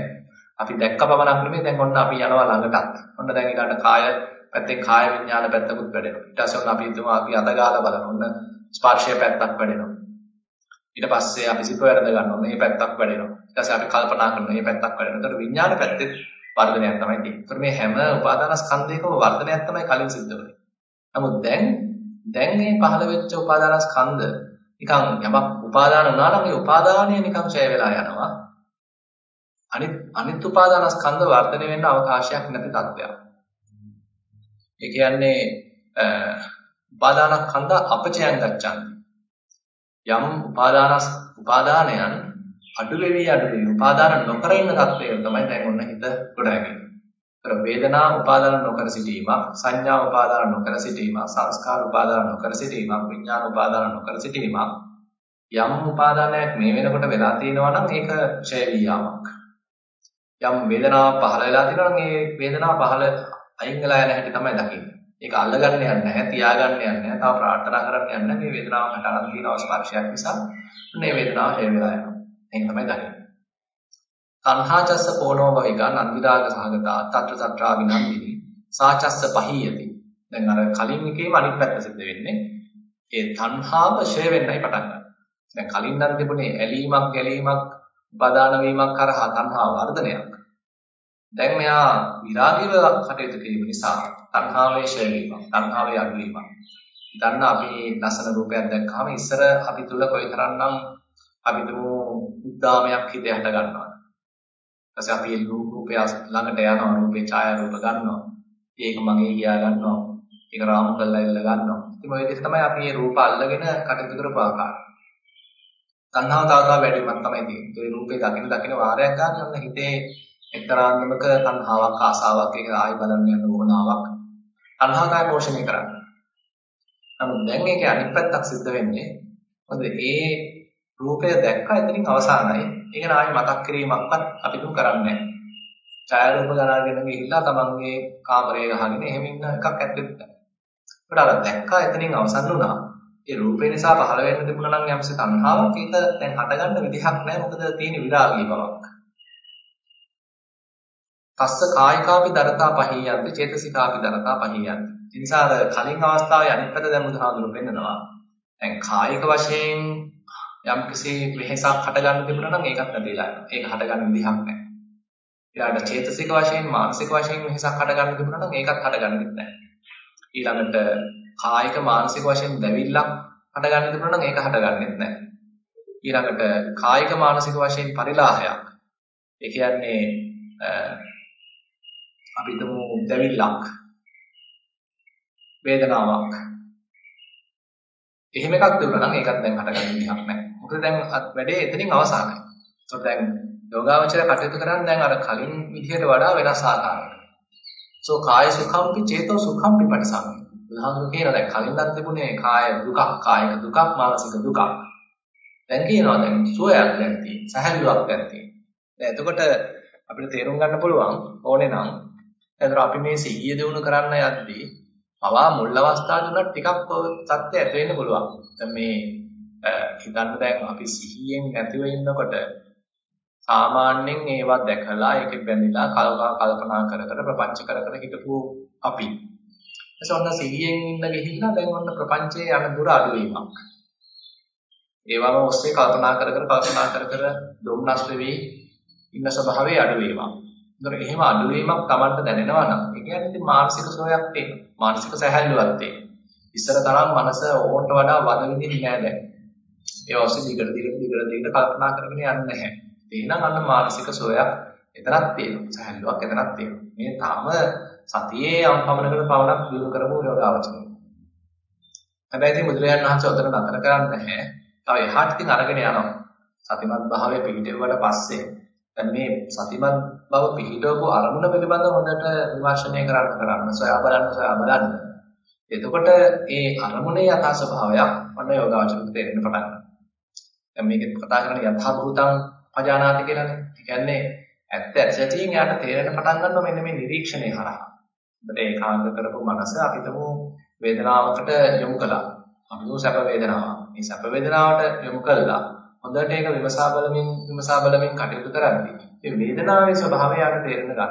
අපි දැක්ක පමණක් නෙමෙයි දැන් ඔන්න අපි යනවා ළඟටත්. ඔන්න දැන් ඊළඟට කාය පැත්තෙන් කාය විඥාන පැත්තකුත් වැඩෙනවා. ඊට පස්සේ ඔන්න අපි හිතමු අපි අදගාලා බලන ඔන්න ස්පර්ශය පැත්තක් වැඩෙනවා. ඊට පස්සේ අපි සිත වැරද ගන්නවා මේ පැත්තක් වැඩෙනවා. ඊට පස්සේ අපි කල්පනා කරනවා මේ පැත්තක් වැඩෙනවා. ඒතර විඥාන පැත්තේ වර්ධනයක් තමයි තියෙන්නේ. ඒතර මේ හැම උපාදාන ස්කන්ධයකම වර්ධනයක් තමයි කලින් සිද්ධ වෙන්නේ. නමුත් දැන් දැන් මේ පහළ වෙච්ච උපාදාන ස්කන්ධ නිකන් යමක් උපාදාන වුණා නම් ඒ උපාදානය නිකන් ඡය වෙලා යනවා. අනිත් අනිත් උපාදාන ස්කන්ධ වර්ධනය වෙන්න අවකාශයක් නැති තත්ත්වයක්. ඒ කියන්නේ උපාදාන ස්කන්ධ අපචයන් ගච්ඡන්. යම් උපාදාන උපාදානයන් අඩු වෙවි අඩු වෙවි උපාදාන නොකර ඉන්න තත්ත්වය තමයි දැන් ඔන්න හිත ගොඩනගන්නේ. ඒතර වේදනා උපාදාන නොකර සිටීමක්, සංඥා උපාදාන නොකර සිටීමක්, සංස්කාර උපාදාන නොකර සිටීමක්, විඥාන උපාදාන නොකර සිටීමක් යම් උපාදානයක් මේ වෙනකොට වෙලා තියෙනවා නම් ඒක ඡය වියාමක්. යම් වේදනාවක් පහළ වෙලා තියෙනවා නම් ඒ වේදනාව පහළ අයින් වෙලා යන හැටි තමයි දකින්නේ. ඒක අල්ලගන්න යන්නේ නැහැ, තියාගන්න යන්නේ නැහැ, තව ප්‍රාර්ථනා කරන්න යන්නේ නැහැ. මේ වේදනාව මට අරන් තියෙන ස්පර්ශයක් නිසා මේ වේදනාව හේ වෙලා යනවා. ඒක තමයි දකින්නේ. තණ්හාචස්ස පොණෝ වහිකා නන්දිරාග සහගතා තත්‍ර තත්‍රා විනන්දිනි සාචස්ස පහියති. දැන් අර කලින් එකේම අනිත් පැත්ත සිද්ධ වෙන්නේ ඒ තණ්හාව ෂය වෙන්නයි පටන් ගන්න. දැන් කලින් නම් තිබුණේ ඇලීමක් ගැලීමක් උපාදාන වීමක් කරහා තණ්හා වර්ධනයක්. දැන් මෙයා විරාගීව කටයුතු කිරීම නිසා තණ්හාවේ ෂය වීමක්, තණ්හාවේ අඩු වීමක්. දන්න අපි ලස්සන රූපයක් දැක්කම ඉස්සර අපි තුල කොයිතරම්නම් අපි දුමු උද්දාමයක් හිතේ හට ගන්නවා. ඊපස්සේ අපි රූපය ළඟට යනවා රූපේ ඡායා රූප ගන්නවා. ඒක මගේ කියා ගන්නවා. ඒක රාමු කරලා ඉල්ල ගන්නවා. ඉතින් ඔය විදිහට තමයි අපි මේ රූප අල්ලගෙන කටයුතු කරපු ආකාරය. තණ්හාව තව තව වැඩි වීමක් තමයි තියෙන්නේ. ඒ රූපේ දකින්න දකින්න වාරයක් ගන්න යන හිතේ එක්තරාන්දමක තණ්හාවක් ආසාවක් ඒක ආයි බලන්න යන වුණාවක්. තණ්හාකාය පෝෂණය කරන්නේ. නමුත් දැන් ඒකේ අනිත් පැත්තක් සිද්ධ වෙන්නේ මොකද ඒ රූපය දැක්කා එතනින් අවසానයි. ඒක නායි මතක් කිරීමක්වත් අපි තුන් කරන්නේ නැහැ. ඡායාරූප ගණනගෙන ගිහිල්ලා තමන්ගේ කාමරේ ගහගෙන එහෙම ඉන්න එකක් ඇත්තෙත් නැහැ. ඒකට අර දැක්කා එතනින් අවසන් වුණා. ඒ රූපේ නිසා පහළ වෙන්න තිබුණා නම් යම්සේ තණ්හාවක් ඒක දැන් හටගන්න විදිහක් නැහැ. මොකද තියෙන විරාගී බවක්. තස්ස කායිකාපි දරතා පහියන්ති චේතසිකාපි දරතා පහියන්ති. ඒ නිසා අර කලින් අවස්ථාවේ අනිත් පැත්ත දැන් බුදුහාමුදුරු පෙන්නනවා. දැන් කායික වශයෙන් යම් කිසි වෙහසක් හටගන්න තිබුණා නම් ඒකත් නැතිලා යනවා. ඒක හටගන්න විදිහක් නැහැ. ඊළඟට චේතසික වශයෙන් මානසික වශයෙන් වෙහසක් හටගන්න තිබුණා නම් ඒකත් හටගන්නෙත් නැහැ. ඊළඟට කායික මානසික වශයෙන් දැවිල්ලක් හටගන්න තිබුණා නම් ඒක හටගන්නෙත් නැහැ. ඊළඟට කායික මානසික වශයෙන් පරිලාහයක්. ඒ කියන්නේ අපි හිතමු දැවිල්ලක් වේදනාවක් එහෙම එකක් තිබුණා නම් ඒකත් දැන් හටගන්න විදිහක් නැහැ. මොකද දැන් වැඩේ එතනින් අවසానයි. ඒත් දැන් යෝගාවචරය කටයුතු කරන්නේ දැන් අර කලින් විදිහට වඩා වෙනස් ආකාරයකට. සෝ කාය සුඛම්පි චේතෝ සුඛම්පි පටිසංවේදී. බුදුහාමුදුරු කියනවා දැන් කලින්වත් තිබුණේ කාය දුකක්, කායික දුකක්, මානසික දුකක්. දැන් කියනවා දැන් සුවයක් දැන් තියෙන, සහැල්ලුවක් දැන් තියෙන. දැන් එතකොට අපිට තේරුම් ගන්න පුළුවන් ඕනේ නම් එතකොට අපි මේ සිහිය දිනු කරන්න යද්දී පවා මුල් අවස්ථාවේ උනත් ටිකක් සත්‍ය ඇති වෙන්න පුළුවන්. දැන් මේ හිතන්න දැන් අපි සිහියෙන් නැතිව ඉන්නකොට සාමාන්‍යයෙන් ඒවා දැකලා ඒක බැඳිලා කල්පනා කර කර ප්‍රපංච කර කර හිටපු අපි. එතකොට ඔන්න සිහියෙන් ඉන්න ගිහිල්ලා දැන් ඔන්න ප්‍රපංචයේ යන දුර අඩුවීමක්. ඒවම ඔස්සේ කල්පනා කර කර කල්පනා කර කර දුම්නස් වෙවි ඉන්න ස්වභාවය අඩුවීමක්. ඒතර එහෙම අඩුවීමක් Tamanට දැනෙනවා නම් ඒ කියන්නේ ඉතින් මානසික සෝයක් තියෙනවා. මානසික සැහැල්ලුවක් තියෙනවා. ඉස්සර තරම් මනස ඕන්ට වඩා වද විඳින්නේ නැහැ දැන්. ඒ ඔස්සේ දිගට දිගට දිගට දිගට කල්පනා කරගෙන යන්නේ නැහැ. එහෙනම් අන්න මානසික සෝයක් එතරම් තියෙනවා. සැහැල්ලුවක් එතරම් තියෙනවා. මේ තාම සතියේ යම් පමණකට පවණක් දිනු කරමු යෝගාවචරය. හැබැයි ඉතින් බුදුරජාණන් වහන්සේ උතන නතර කරන්නේ නැහැ. තව එහාට ඉතින් අරගෙන යනවා. සතිමත් භාවයේ පිහිටෙව්වට පස්සේ දැන් මේ සතිමත් බව පිහිටවපු අරමුණ පිළිබඳව හොඳට විමර්ශනය කරන්න කරන්න සොයා බලන්න සොයා බලන්න. එතකොට ඒ අරමුණේ යථා ස්වභාවයක් වන්න යෝගාචරිත තේරෙන්න පටන් ගන්නවා. දැන් මේක කතා කරන්නේ යථා භූතං පජානාති කියලානේ. ඒ කියන්නේ ඇත්ත ඇත්තටින් යාට තේරෙන්න පටන් ගන්නවා මෙන්න මේ නිරීක්ෂණය හරහා. අපිට ඒකාන්ත කරපු මනස අපිටම වේදනාවකට යොමු කළා. අපිට සැප වේදනාවක්. මේ සැප වේදනාවට යොමු කළා. හොඳට ඒක විමසා බලමින් විමසා බලමින් කටයුතු කරද්දී මේ වේදනාවේ ස්වභාවය යාට තේරෙන්න ගන්නවා.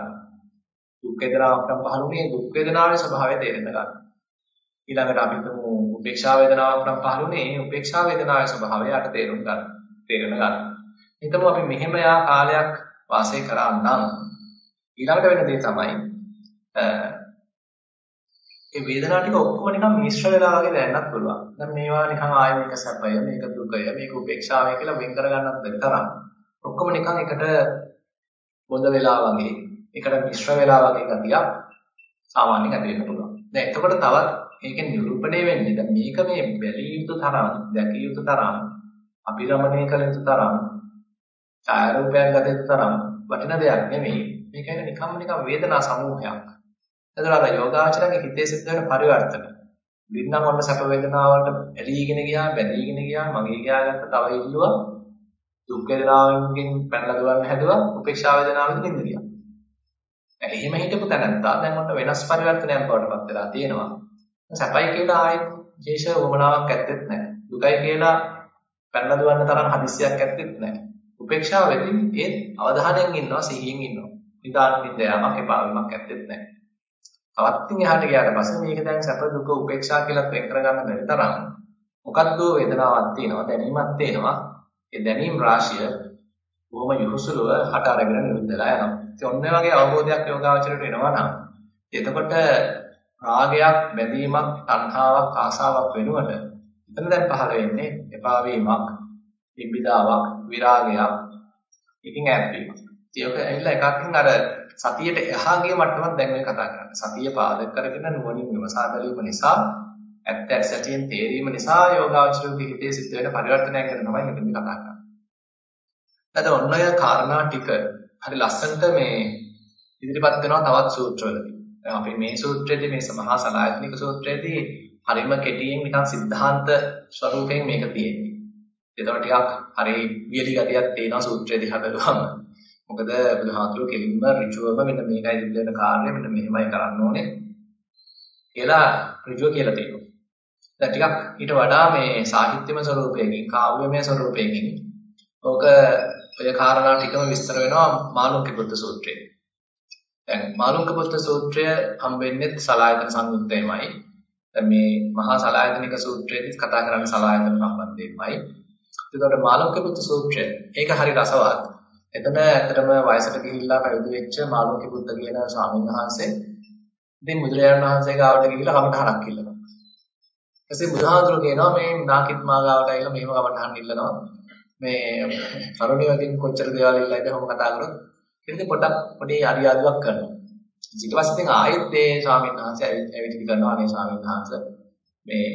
දුක් වේදනාවක් නම් පහළුනේ දුක් වේදනාවේ ස්වභාවය තේරෙන්න ගන්නවා. ඊළඟට අපි තුමු උපේක්ෂා වේදනාවක් නම් පහළුනේ උපේක්ෂා වේදනාවේ ස්වභාවය යාට තේරුම් ගන්න. තේරෙන්න ගන්නවා. හිතමු අපි මෙහෙම යා කාලයක් වාසය කරා නම් ඊළඟට වෙන දේ තමයි ඒ වේදනාව ටික ඔක්කොම නිකන් මිශ්‍ර වෙලා වගේ දැනන්නත් පුළුවන්. දැන් මේවා නිකන් ආයෙ මේක සැපය, මේක දුකය, මේක උපේක්ෂාවය කියලා වෙන් කරගන්නත් බැරි තරම්. ඔක්කොම නිකන් එකට බොඳ වෙලා වගේ, එකට මිශ්‍ර වෙලා වගේ ගතියක් සාමාන්‍යයෙන් ඇති වෙන්න පුළුවන්. දැන් එතකොට තවත් ඒකෙන් නිරූපණය වෙන්නේ දැන් මේක මේ බැලිය යුතු තරම්, දැකිය යුතු තරම්, අභිරමණය කළ යුතු තරම්, ඡායාරූපයක් ගත යුතු තරම් වටින දෙයක් නෙමෙයි. මේක නිකම්ම නිකන් වේදනා සමූහයක්. එතකොට අර යෝගාචරයේ හිතේ සිද්ධ වෙන පරිවර්තන. වින්නම් ඔන්න සැප වේදනාවලට ඇලීගෙන ගියා, බැඳීගෙන ගියා, මගේ ගියාගත්ත තව ඉල්ලුවා. දුක් වේදනාවෙන් පැනලා දුවන්න හැදුවා, උපේක්ෂා වේදනාවෙන් නිඳ ගියා. එහෙම හිටපු තැනත්තා දැන් ඔන්න වෙනස් පරිවර්තනයක් බවට පත් වෙලා තියෙනවා. සැපයි කියලා ආයෙත් විශේෂ වමනාවක් ඇත්තෙත් නැහැ. දුකයි කියලා පැනලා දුවන්න තරම් හදිස්සියක් ඇත්තෙත් නැහැ. උපේක්ෂාවෙදී ඒ අවධානයෙන් ඉන්නවා, සිහියෙන් ඉන්නවා. නිදාන නිදයාමක් එපා වීමක් ඇත්තෙත් නැහැ. තවත් එහාට ගියාට පස්සේ මේක දැන් සැප දුක උපේක්ෂා කියලා වෙන් කරගන්න බැරි තරම් මොකද්ද වේදනාවක් තියෙනවා දැනීමක් තියෙනවා ඒ දැනීම් රාශිය බොහොම යොහුසුලව හට අරගෙන නිරුද්ධලා යනවා ඉතින් ඔන්න වගේ අවබෝධයක් යෝගාවචරයට එනවා නම් එතකොට රාගයක් බැඳීමක් තණ්හාවක් ආසාවක් වෙනුවට එතන දැන් පහළ වෙන්නේ එපා වීමක් නිබ්බිදාවක් විරාගයක් ඉතින් ඈත් වීමක් ඒක ඇවිල්ලා එකකින් අර සතියට එහා ගිය මට්ටමක් දැන් මේ කතා කරන්නේ. සතිය පාදක කරගෙන නුවණින් විමසා බැලීම නිසා ඇත්ත ඇත්තටින් තේරීම නිසා යෝගාචරයේ හිතේ සිද්ධ වෙන පරිවර්තනයක් ගැන තමයි මෙතන කතා කරන්නේ. එතන ඔන්න ඔය කාරණා ටික හරි ලස්සනට මේ ඉදිරිපත් කරනවා තවත් සූත්‍රවලදී. දැන් අපි මේ සූත්‍රයේදී මේ සමහා සලායතනික සූත්‍රයේදී හරිම කෙටියෙන් නිකන් સિદ્ધාන්ත ස්වරූපයෙන් මේක තියෙන්නේ. ඒතකොට ටිකක් හරි වියලි ගතියක් තියෙනවා සූත්‍රයේදී හදලුවම. මොකද බුදුහාතුරු කෙලින්ම ඍජුවම මෙන්න මේකයි සිද්ධ වෙන කාර්යය මෙන්න මෙහෙමයි කරන්න ඕනේ කියලා ඍජුව කියලා තියෙනවා. දැන් ටිකක් ඊට වඩා මේ සාහිත්‍යමය ස්වරූපයකින් කාව්‍යමය ස්වරූපයකින් ඕක ඔය කාරණා ටිකම විස්තර වෙනවා මාළුක්‍ය බුද්ධ සූත්‍රයේ. දැන් මාළුක්‍ය බුද්ධ සූත්‍රය හම්බෙන්නේ සලායතන සංයුත්තේමයි. දැන් මේ මහා සලායතනික සූත්‍රයේදී කතා කරන්නේ සලායතන සම්බන්ධයෙන්මයි. එතකොට මාළුක්‍ය බුද්ධ සූත්‍රය ඒක හරි රසවත්. එතන ඇත්තටම වයසට ගිහිල්ලා පැවිදි වෙච්ච මාළුක්‍ය බුද්ධ කියන ස්වාමීන් වහන්සේ ඉතින් බුදුරජාණන් වහන්සේ ගාවට ගිහිල්ලා කමඨහනක් ඉල්ලනවා. ඊපස්සේ බුදුහාඳුර කියනවා මේ නාකිත් මා ගාවට ඇවිල්ලා මෙහෙම කමඨහන් ඉල්ලනවා. මේ කරුණියකින් කොච්චර දේවල් ඉල්ලයිද කොහොම කතා කරොත් ඉතින් පොඩක් පොඩි අරියාදුවක් කරනවා. ඊට පස්සේ ඉතින් ආයෙත් මේ ස්වාමීන් වහන්සේ ඇවිත් කරනවා අනේ ස්වාමීන් වහන්සේ මේ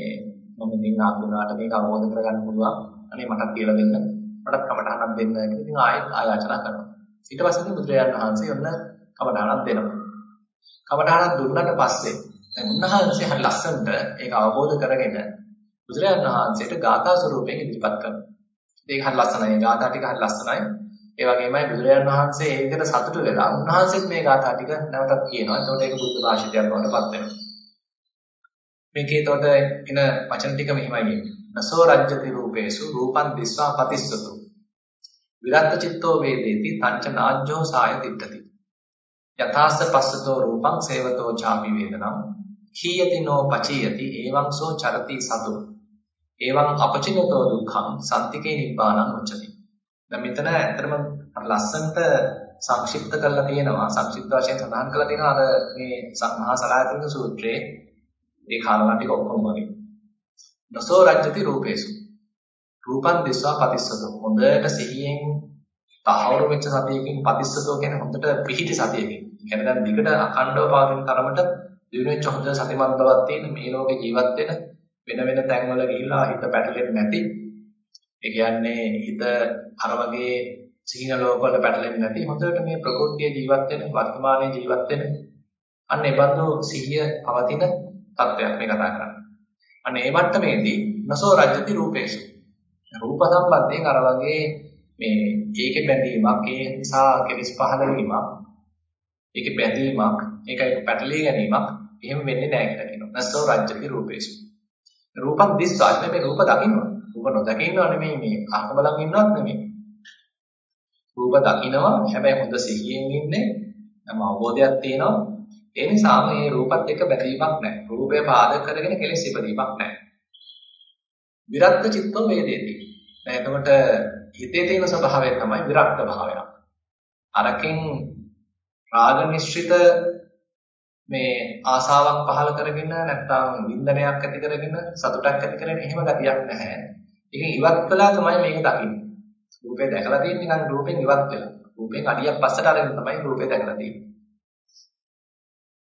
මම ඉතින් ආතුනාට මේක අවබෝධ කරගන්න පුළුවන්. අනේ මටත් කියලා දෙන්න. මටත් කමටහනක් දෙන්න කියලා ඉතින් ආයෙත් ආයාචනා කරනවා. ඊට පස්සේ බුදුරජාණන් වහන්සේ ඔන්න කමඨාණක් දෙනවා. කමඨාණක් දුන්නාට පස්සේ දැන් උන්වහන්සේ හරි ලස්සනට ඒක අවබෝධ කරගෙන බුදුරජාණන් වහන්සේට ගාථා ස්වරූපයෙන් ඉදිරිපත් කරනවා. ඒක හරි ලස්සනයි. ගාථා ටික හරි ලස්සනයි. ඒ වගේමයි බුදුරජාණන් වහන්සේ ඒ විදිහට සතුටු වෙලා උන්වහන්සේත් මේ ගාථා ටික නැවතත් කියනවා. එතකොට ඒක බුද්ධ භාෂිතයක් බවට පත් වෙනවා. මේකේ එතකොට එන වචන ටික මෙහිමයි එන්නේ. නසෝ රජ්‍යති රූපේසු රූපං දිස්වා පතිස්සතු. විරත් චිත්තෝ වේදේති තංච නාජ්ජෝ සාය තිට්ඨති. යථාස්ස පස්සතෝ රූපං සේවතෝ ചാපි වේදනං කීයති නෝ පචීයති එවං සෝ චරති සතු. එවං අපචිනතෝ දුක්ඛං සත්‍තිකේ නිබ්බානං උච්චති. දැන් මෙතන ඇත්තටම ලස්සනට සංක්ෂිප්ත කරලා තියෙනවා සංක්ෂිප්ත වශයෙන් සඳහන් කරලා තියෙනවා අර මේ මහා සලායතනික සූත්‍රයේ ඒ කාරණා ටික ඔක්කොම වගේ. නසෝ රජ්‍යති රූපේසු. රූපං දිස්වා පතිස්සතෝ. හොඳට සිහියෙන් තහවුරු වෙච්ච සතියකින් පතිස්සතෝ කියන්නේ හොඳට පිහිටි සතියකින්. කියන්නේ දැන් දිගට අඛණ්ඩව පවතින තරමට දිනුවෙච්ච හොඳ සතිමත් බවක් තියෙන මේ ලෝකේ ජීවත් වෙන වෙන වෙන තැන්වල ගිහිලා හිත පැටලෙන්නේ නැති. ඒ කියන්නේ හිත අර වගේ සිහින ලෝකවල පැටලෙන්නේ නැති හොඳට මේ ප්‍රകൃතිය ජීවත් වෙන වර්තමානයේ ජීවත් වෙන අන්න ඒ බඳු සිහිය පවතින තත්වයක් මේ කතා කරන්නේ. අන්න ඒ මට්ටමේදී නසෝ රජ්‍යති රූපේසු. රූප සම්බන්ධයෙන් අර වගේ මේ ඒකේ බැඳීමක් ඒ නිසා කෙලිස් පහළ වීමක් ඒකේ බැඳීමක් ඒකයි පැටලී ගැනීමක් එහෙම වෙන්නේ නැහැ කියලා කියනවා. නසෝ රජ්‍යති රූපේසු. රූපක් දිස්සා නෙමෙයි රූප දකින්නවා. රූප නොදකින්නව නෙමෙයි මේ අර්ථ බලන් ඉන්නවත් නෙමෙයි. රූප දකින්නවා හැබැයි හොඳ සිහියෙන් ඉන්නේ. නම් අවබෝධයක් තියෙනවා. ඒ නිසා මේ රූපත් එක්ක බැඳීමක් නැහැ. රූපය පාදක කරගෙන කෙලෙස් ඉපදීමක් නැහැ. විරක්ත චිත්තෝ වේදේති. දැන් එතකොට හිතේ තියෙන ස්වභාවය තමයි විරක්ත භාවය. අරකින් රාග නිශ්චිත මේ ආසාවක් පහල කරගෙන නැත්නම් වින්දනයක් ඇති කරගෙන සතුටක් ඇති කරගෙන එහෙම ගතියක් නැහැ. ඒක ඉවත් කළා තමයි මේක දකින්නේ. රූපේ දැකලා තියෙන්නේ නිකන් රූපෙන් ඉවත් වෙලා. රූපෙන් අඩියක් පස්සට අරගෙන තමයි රූපේ දැකලා තියෙන්නේ.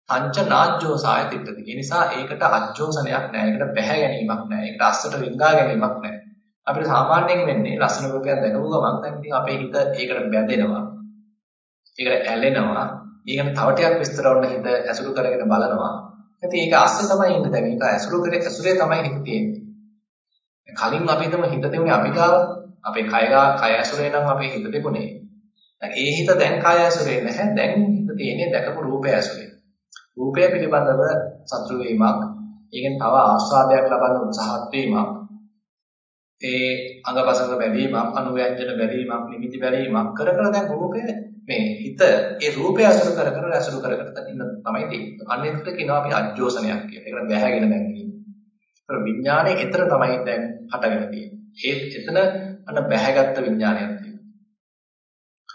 පංච නාජ්ජෝ සාය තිට්ඨති. ඒ නිසා ඒකට අජ්ජෝසනයක් නැහැ. ඒකට බැහැ ගැනීමක් නැහැ. ඒකට අස්සට රිංගා ගැනීමක් නැහැ. අපිට සාමාන්‍යයෙන් වෙන්නේ ලස්සන රූපයක් දැකපු ගමන් දැන් ඉතින් අපේ හිත ඒකට බැඳෙනවා. ඒකට ඇලෙනවා. ඊගෙන තව ටිකක් විස්තර වුණ හිත ඇසුරු කරගෙන බලනවා. ඉතින් ඒක අස්සේ තමයි ඉන්නේ දැන්. ඒක ඇසුරු කරේ ඇසුරේ තමයි හිත තියෙන්නේ. කලින් අපි හිතමු හිත තිබුණේ අපි ගාව. අපේ කය කය ඇසුරේ නම් අපේ හිත තිබුණේ. දැන් ඒ හිත දැන් කය ඇසුරේ නැහැ. දැන් හිත තියෙන්නේ දැකපු රූපය ඇසුරේ. රූපය පිළිබඳව සතුටු වීමක්, ඒකෙන් තව ආස්වාදයක් ලබන්න උත්සාහත් වීමක්, ඒ අංගපසංග බැඳීමක්, අනුව්‍යංජන බැඳීමක්, නිමිති බැඳීමක් කර කර දැන් රූපය මේ හිත ඒ රූපය අසුර කර කර අසුර කර කර ඉන්න තමයි තියෙන්නේ. අන්නේකට කියනවා අපි අජෝසනයක් කියලා. ඒකට බැහැගෙන දැන් ඉන්නේ. ඒතර විඥානේ එතන තමයි දැන් හටගෙන තියෙන්නේ. ඒ එතන අන්න බැහැගත්තු විඥානයක් තියෙනවා.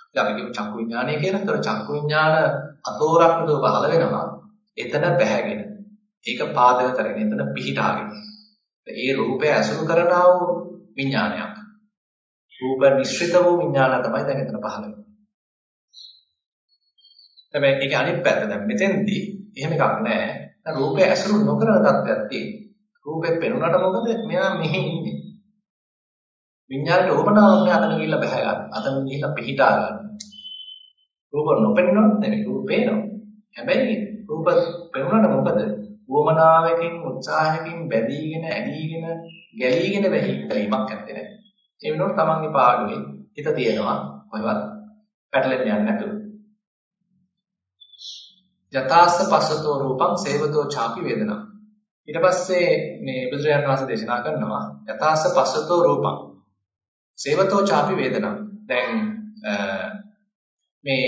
ඉතින් අපි කියමු චක්කු විඥානය කියලා. ඒතර චක්කු විඥාන අතෝරක්නදෝ පහළ වෙනවා. එතන බැහැගෙන ඒක පාදක කරගෙන එතන පිහිටාගෙන ඒ රූපය අසුරු කරනා වූ විඥානයක් රූප නිශ්චිත වූ විඥාන තමයි දැන් එතන පහළ වෙන්නේ හැබැයි ඒක අනිත් පැත්ත දැන් මෙතෙන්දී එහෙම එකක් නැහැ දැන් රූපය අසුරු නොකරන තත්ත්වයක් තියෙනවා රූපේ පෙනුනට මොකද මෙයා මෙහි ඉන්නේ විඥානයේ ඕමනාවක් නෑ අතන ගිහිල්ලා බහැ ගන්න අතන ගිහිල්ලා පිහිටා ගන්න රූප නොපෙනෙනවත් නෙමෙයි රූප පේනවා හැබැයි රූප පෙනුනට මොකද? වමනාවකින් උත්සාහයකින් බැඳීගෙන ඇලීගෙන ගැලීගෙන බැහැීමක් ඇත්තේ නැහැ. ඒ වෙනුවට තමන්ගේ පාඩුවේ හිත තියෙනවා කොහෙවත් පැටලෙන්න යන්නේ නැතුව. යථාස්ස පස්සතෝ රූපං සේවතෝ ചാපි වේදනා. ඊට පස්සේ මේ බුදුරජාණන් වහන්සේ දේශනා කරනවා යථාස්ස පස්සතෝ රූපං. සේවතෝ ചാපි වේදනා. දැන් මේ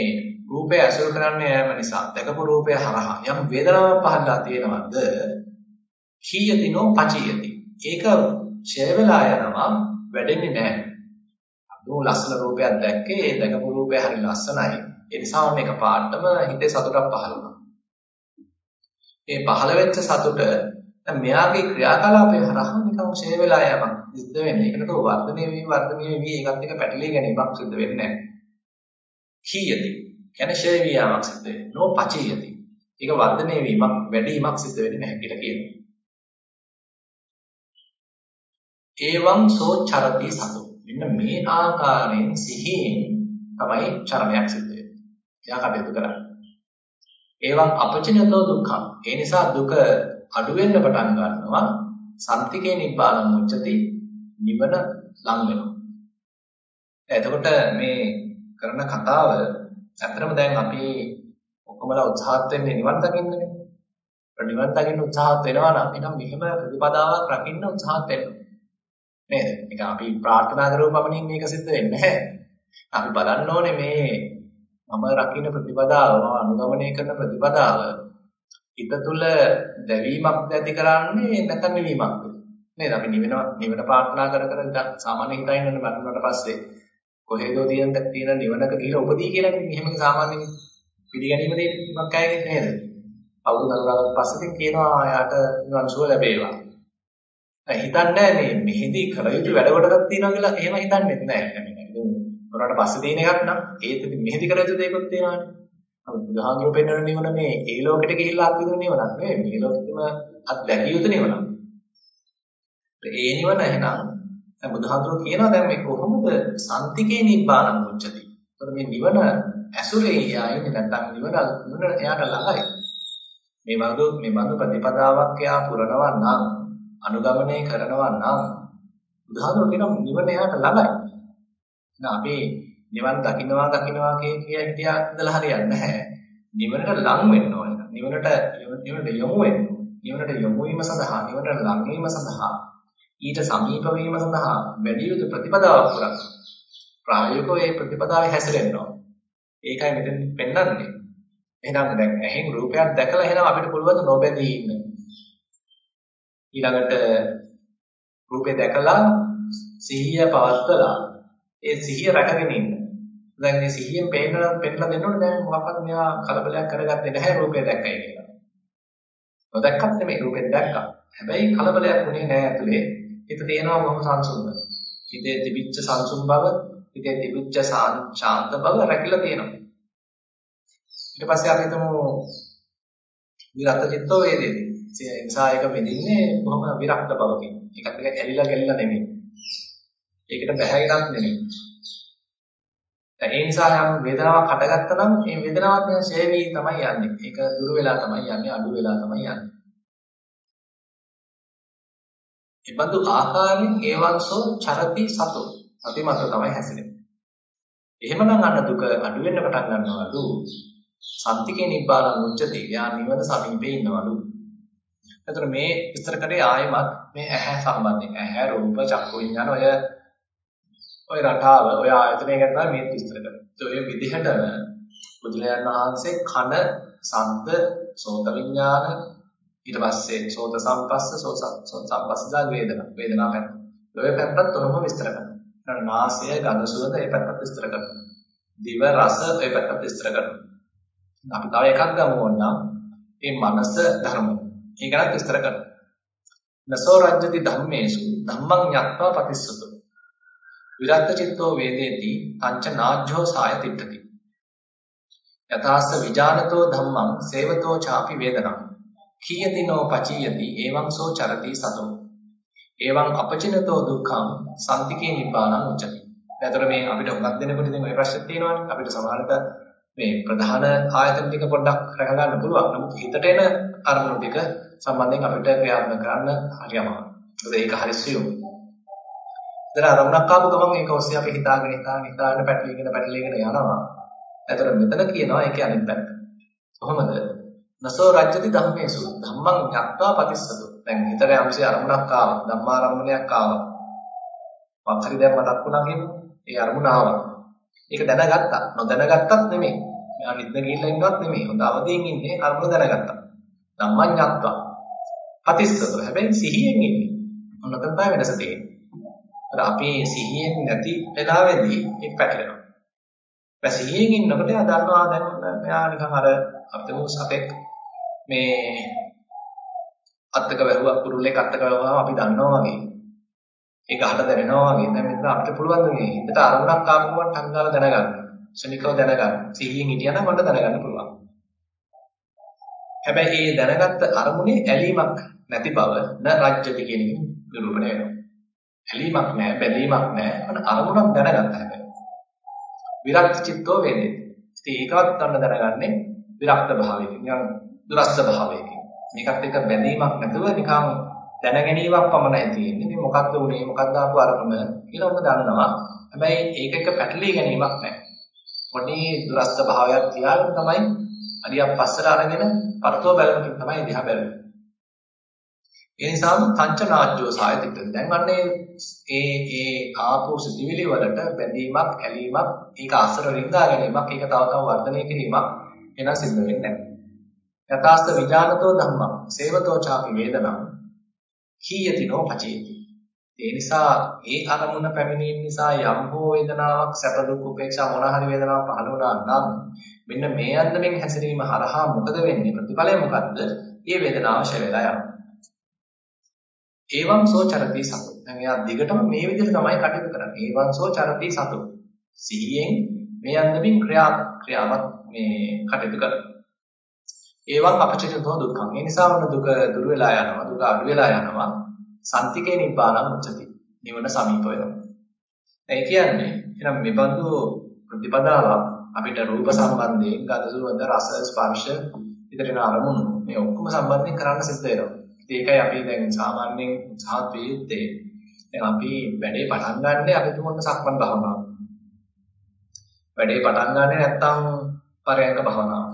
රූපය ඇසුරු කරන්න යෑම නිසා දැකපු රූපය හරහා යම් වේදනාවක් පහළලා තියෙනවද? කීයතිනෝ පචියති. ඒක ඡය වෙලා යනවා වැඩෙන්නේ නැහැ. අදෝ ලස්සන රූපයක් දැක්කේ ඒ දැකපු රූපය හරි ලස්සනයි. ඒ නිසා මේක පාටම හිතේ සතුටක් පහළ වුණා. ඒ පහළ වෙච්ච සතුට දැන් මෙයාගේ ක්‍රියාකලාපය හරහා නිකන් ඡය වෙලා යෑමක් සිද්ධ වෙන්නේ ඒකට වර්ධනය වී වර්ධනය වී ඒකත් එක්ක පැටලී ගැනීමක් සිද්ධ වෙන්නේ නැහැ කීයති කියන්නේ ෂය වීමක් සිද්ධ වෙන්නේ. නෝ පචියති. ඒක වර්ධනය වීමක් වැඩිවීමක් සිද්ධ වෙන්නේ නැහැ කියලා කියනවා. ඒවං සෝ චරති සතු. මෙන්න මේ ආකාරයෙන් සිහියෙන් තමයි චරණයක් සිද්ධ වෙන්නේ. එයා කටයුතු කරන්නේ. ඒවන් අපචිනතෝ දුක්ඛ. ඒ නිසා දුක අඩු වෙන්න පටන් ගන්නවා. සම්තිකේ නිබ්බාන මුච්චති නිවන ලං වෙනවා. එතකොට මේ කරන කතාව ඇත්තටම දැන් අපි ඔක්කොමලා උත්සාහත් වෙන්නේ නිවන් දකින්නනේ. නිවන් දකින්න උත්සාහත් වෙනවා නම් එහෙනම් මෙහෙම ප්‍රතිපදාවක් රකින්න උත්සාහත් වෙන්න. නේද? ඒක අපි ප්‍රාර්ථනා කරුව පමණින් මේක සිද්ධ වෙන්නේ නැහැ. අපි බලන්න ඕනේ මේ මම රකින්න ප්‍රතිපදාව මම අනුගමනය කරන ප්‍රතිපදාව හිත තුළ දැවීමක් ඇති කරන්නේ නැත්නම් නිවීමක්ද? නේද? අපි නිවෙන නිවන ප්‍රාර්ථනා කර කර සාමාන්‍ය හිතා ඉන්නනේ මරණයට පස්සේ කොහෙදෝ තියෙන තියෙන නිවනක ගිහිලා උපදී කියලා නේ මෙහෙම සාමාන්‍ය පිළිගැනීම දෙයක් අයගේ නේද? අවුරුදු 40ක් පස්සේ කියනවා යාට නිවන් සුව ලැබේවා. හිතන්නේ මේ මෙහිදී කර යුතු වැඩ කොටක් තියෙනවා කියලා එහෙම හිතන්නේ නැහැ. මොනවාට පස්සේ තියෙන එකක් නම් ඒත් මෙහිදී කර යුතු දේකුත් තියෙනවානේ. අපි බුදුහාමුදුරුවෝ පෙන්වන නිවන මේ ඒ ලෝකෙට ගිහිල්ලා අත්විඳින නිවනක් නෙවෙයි. මේ ලෝකෙම අත්දැකිය යුතු නිවනක්. ඒ නිවන එහෙනම් දැන් බුදුහාමුදුරුවෝ කියනවා දැන් මේ කොහොමද සන්තිකේ නිබ්බාන මුච්චති. ඒතර මේ නිවන ඇසුරේ යන්නේ නැත්නම් නිවන නිවන එයාට ළඟයි. මේ වගේ මේ වගේ ප්‍රතිපදාවක් එයා පුරනවා නම් අනුගමනය කරනවා නම් බුදුහාමුදුරුවෝ කියනවා නිවන එයාට ළඟයි. එහෙනම් අපි නිවන් දකින්නවා දකින්නවා කිය කිය හිටියා ඉඳලා හරියන්නේ නැහැ. නිවනට ලං වෙන්න ඕන. නිවනට නිවනට යොමු වෙන්න. නිවනට යොමු වීම සඳහා නිවනට ලං වීම සඳහා ඊට සමීප වීම සඳහා වැඩි යුතු ප්‍රතිපදාවක් පුරන්න. ප්‍රායෝගිකව මේ ප්‍රතිපදාවේ හැසිරෙන්න ඕන. ඒකයි මෙතන පෙන්වන්නේ. එහෙනම් දැන් ඇහෙන් රූපයක් දැකලා එහෙනම් අපිට පුළුවන් නොබැඳී ඉන්න. ඊළඟට රූපේ දැකලා සිහිය පවත්වලා ඒ සිහිය රැකගෙන ඉන්න. දැන් මේ සිහියෙන් පේන්න පෙන්නලා දෙන්නොත් දැන් මොකක්වත් මෙයා කලබලයක් කරගත්තේ නැහැ රූපේ දැක්කයි කියලා. නොදැක්කත් නෙමෙයි රූපෙන් දැක්කා. හැබැයි කලබලයක් වුණේ නැහැ ඇතුලේ. හිත තේනවා බොහොම සංසුන්ව. හිතේ තිබිච්ච සංසුන් බව, හිතේ තිබිච්ච ශාන්ත බව රැකිලා තියෙනවා. ඊට පස්සේ අපි හිතමු විරත් චිත්තෝ වේදේති. ඒ නිසා ඒක මෙදින්නේ බොහොම විරක්ත බවකින්. ඒකත් එක ඇලිලා ගැලිලා නෙමෙයි. ඒකට බැහැගෙනක් නෙමෙයි. ඒ නිසා යම් වේදනාවක් හටගත්තා නම් මේ වේදනාවත් දැන් ෂේවි තමයි යන්නේ. ඒක දුර වෙලා තමයි යන්නේ, අඩු වෙලා තමයි යන්නේ. ඉබඳු ආකාරයෙන් ඒවන්සෝ චරති සතු. සතිමත් තමයි හැසිරෙන්නේ. එහෙමනම් අන්න දුක අඩු වෙන්න පටන් ගන්නවලු. සම්තිකේ නිබ්බාන මුච්චති. යා නිවන සමීපේ ඉන්නවලු. එතකොට මේ විස්තර කරේ ආයමත් මේ ඇහැ සම්බන්ධයෙන් ඇහැ රූප චක්කු විඥාන ඔය ඔය රටාව ඔය ආයතනය ගැන තමයි මේ විස්තර කරන්නේ. ඒ විදිහටම බුදුරජාණන් වහන්සේ කන, ශබ්ද, සෝත විඥාන ඊට පස්සේ සෝත සම්පස්ස, සෝත සම්පස්සදා වේදනා. වේදනා පැත්ත. ඔය පැත්තත් ඔහොම විස්තර කරනවා. නාසය, ගඳ සුවඳ ඒ පැත්තත් විස්තර කරනවා. දිව රස ඒ පැත්තත් විස්තර කරනවා. අපි තව එකක් ගමු ඕනනම් මේ මනස ධර්ම. ඒක ගැන විස්තර කරනවා. නසෝ රජ්‍යති ධම්මේසු ධම්මං ඤත්වා පතිස්සතු විරක්ත චිත්තෝ වේදේති පංච නාජ්ජෝ සාය තිට්ඨති. යථාස්ස විජානතෝ ධම්මං සේවතෝ චාපි වේදනං. කීයතිනෝ පචීයති එවං සෝ චරති සතෝ. එවං අපචිනතෝ දුක්ඛං සම්තිකේ නිබ්බානං උච්චති. එතකොට මේ අපිට උගත් දෙනකොට ඉතින් ওই ප්‍රශ්න තියෙනවානේ. අපිට සමහරට මේ ප්‍රධාන ආයතන ටික පොඩ්ඩක් රැක ගන්න පුළුවන්. නමුත් හිතට එන අරමුණු ටික සම්බන්ධයෙන් අපිට ක්‍රියාත්මක කරන්න හරියම ඒක හරි සියුම්. එතන අරමුණක් ආපු ගමන් ඒක ඔස්සේ අපි හිතාගෙන හිතාගෙන හිතාගෙන පැටලීගෙන පැටලීගෙන යනවා. එතකොට මෙතන කියනවා ඒකේ අනිත් පැත්ත. කොහොමද? නසෝ රජ්‍යති ධම්මේසු ධම්මං ඥාත්වා පතිස්සතු. දැන් හිතට යම්සේ අරමුණක් ආවා, ධම්මාරම්මණයක් ආවා. පතරි දැන් මතක් වුණා කියමු. ඒ අරමුණ ආවා. ඒක දැනගත්තා. නොදැනගත්තත් නෙමෙයි. මෙයා නිද්ද ගිහිල්ලා ඉන්නවත් නෙමෙයි. හොඳ අවදියෙන් ඉන්නේ අරමුණ දැනගත්තා. ධම්මං ඥාත්වා පතිස්සතු. හැබැයි සිහියෙන් ඉන්නේ. ඔන්න තමයි වෙනස තියෙන්නේ. අර අපේ සිහියෙන් නැති වෙලාවේදී ඒක පැටලෙනවා. දැන් සිහියෙන් ඉන්නකොට එයා දන්නවා දැන් මෙයා නිකන් අර අපිට සතෙක් මේ අත්තක වැහුවා කුරුල්ලෙක් අත්තක වැහුවාම අපි දන්නවා වගේ. ඒක අහට දැනෙනවා වගේ. දැන් මෙතන අපිට පුළුවන් මේ හිතට අරමුණක් ආපුවම ටංගාල දැනගන්න. ශනිකව දැනගන්න. සිහියෙන් හිටියනම් මට දැනගන්න පුළුවන්. හැබැයි මේ දැනගත්ත අරමුණේ ඇලීමක් නැති බව න රාජ්‍යති කියන එක නිරූපණය වෙනවා. ඇලීමක් නැහැ, බැඳීමක් නැහැ. අර අරමුණක් දැනගත්ත හැබැයි. විරක්ත චිත්තෝ වේදේති. ඉතින් ඒකවත් ගන්න දැනගන්නේ විරක්ත භාවයකින්. නිකන් දුරස්ත භාවයකින්. මේකත් එක්ක බැඳීමක් නැතුව නිකන් දැනගැනීමක් පමණයි තියෙන්නේ. ඉතින් මොකද්ද උනේ මොකක්ද ආපු අරමුණ කියලා ඔබ දන්නවා. හැබැයි ඒක එක්ක පැටලී ගැනීමක් නැහැ. පොඩි දුරස්ත භාවයක් තියාගෙන තමයි අරියක් පස්සට අරගෙන පරතෝ බැලමකින් තමයි දිහා බැලුවේ. ඒ නිසාම පංචනාජ්ජෝ සායතික දැන් අන්නේ ඒ ඒ ආපෝ සිතිවිලි වලට බැඳීමක් ඇලීමක් ඒක අසර රිංගා ගැනීමක් ඒක තව තව වර්ධනය කිරීමක් එන සිද්ධ වෙන්නේ නැහැ. යථාස්ත විඥානතෝ ධම්මං සේවතෝ ചാපි වේදනං කීයතිනෝ පචේති. ඒ නිසා ඒ අරමුණ පැමිණීම නිසා යම් හෝ වේදනාවක් සැප දුක් උපේක්ෂා මොන හරි වේදනාවක් පහළ වුණා නම් මෙන්න මේ අන්දමින් හැසිරීම හරහා මොකද වෙන්නේ ප්‍රතිඵලය මොකද්ද? ඒ වේදනාව ෂය වෙලා යනවා. ඒවං සෝ චරති සතු. දැන් එයා දිගටම මේ විදිහට තමයි කටයුතු කරන්නේ. ඒවං සෝ චරති සතු. සිහියෙන් මේ අන්දමින් ක්‍රියා ක්‍රියාවක් මේ කටයුතු කරනවා. ඒවං අපචිතෝ දුක්ඛං. ඒ නිසා වුණ දුක දුර වෙලා යනවා. දුක අඩු වෙලා යනවා. සන්තිකේ නිබ්බානං උච්චති. නිවන සමීප වෙනවා. ඒ කියන්නේ එහෙනම් මේ බඳු ප්‍රතිපදාවක් අපිට රූප සම්බන්ධයෙන් ගඳ සුවඳ රස ස්පර්ශ ඉදිරියට අරමුණු මේ ඔක්කොම සම්බන්ධයෙන් කරන්න සිද්ධ වෙනවා. ඒකයි අපි දැන් සාමාන්‍යයෙන් උත්සාහත් වේත්තේ දැන් අපි වැඩේ පටන් ගන්නනේ අපි තුමන්න සක්මන් භාවනාව. වැඩේ පටන් ගන්නනේ නැත්තම් පරයන්ක භාවනාව.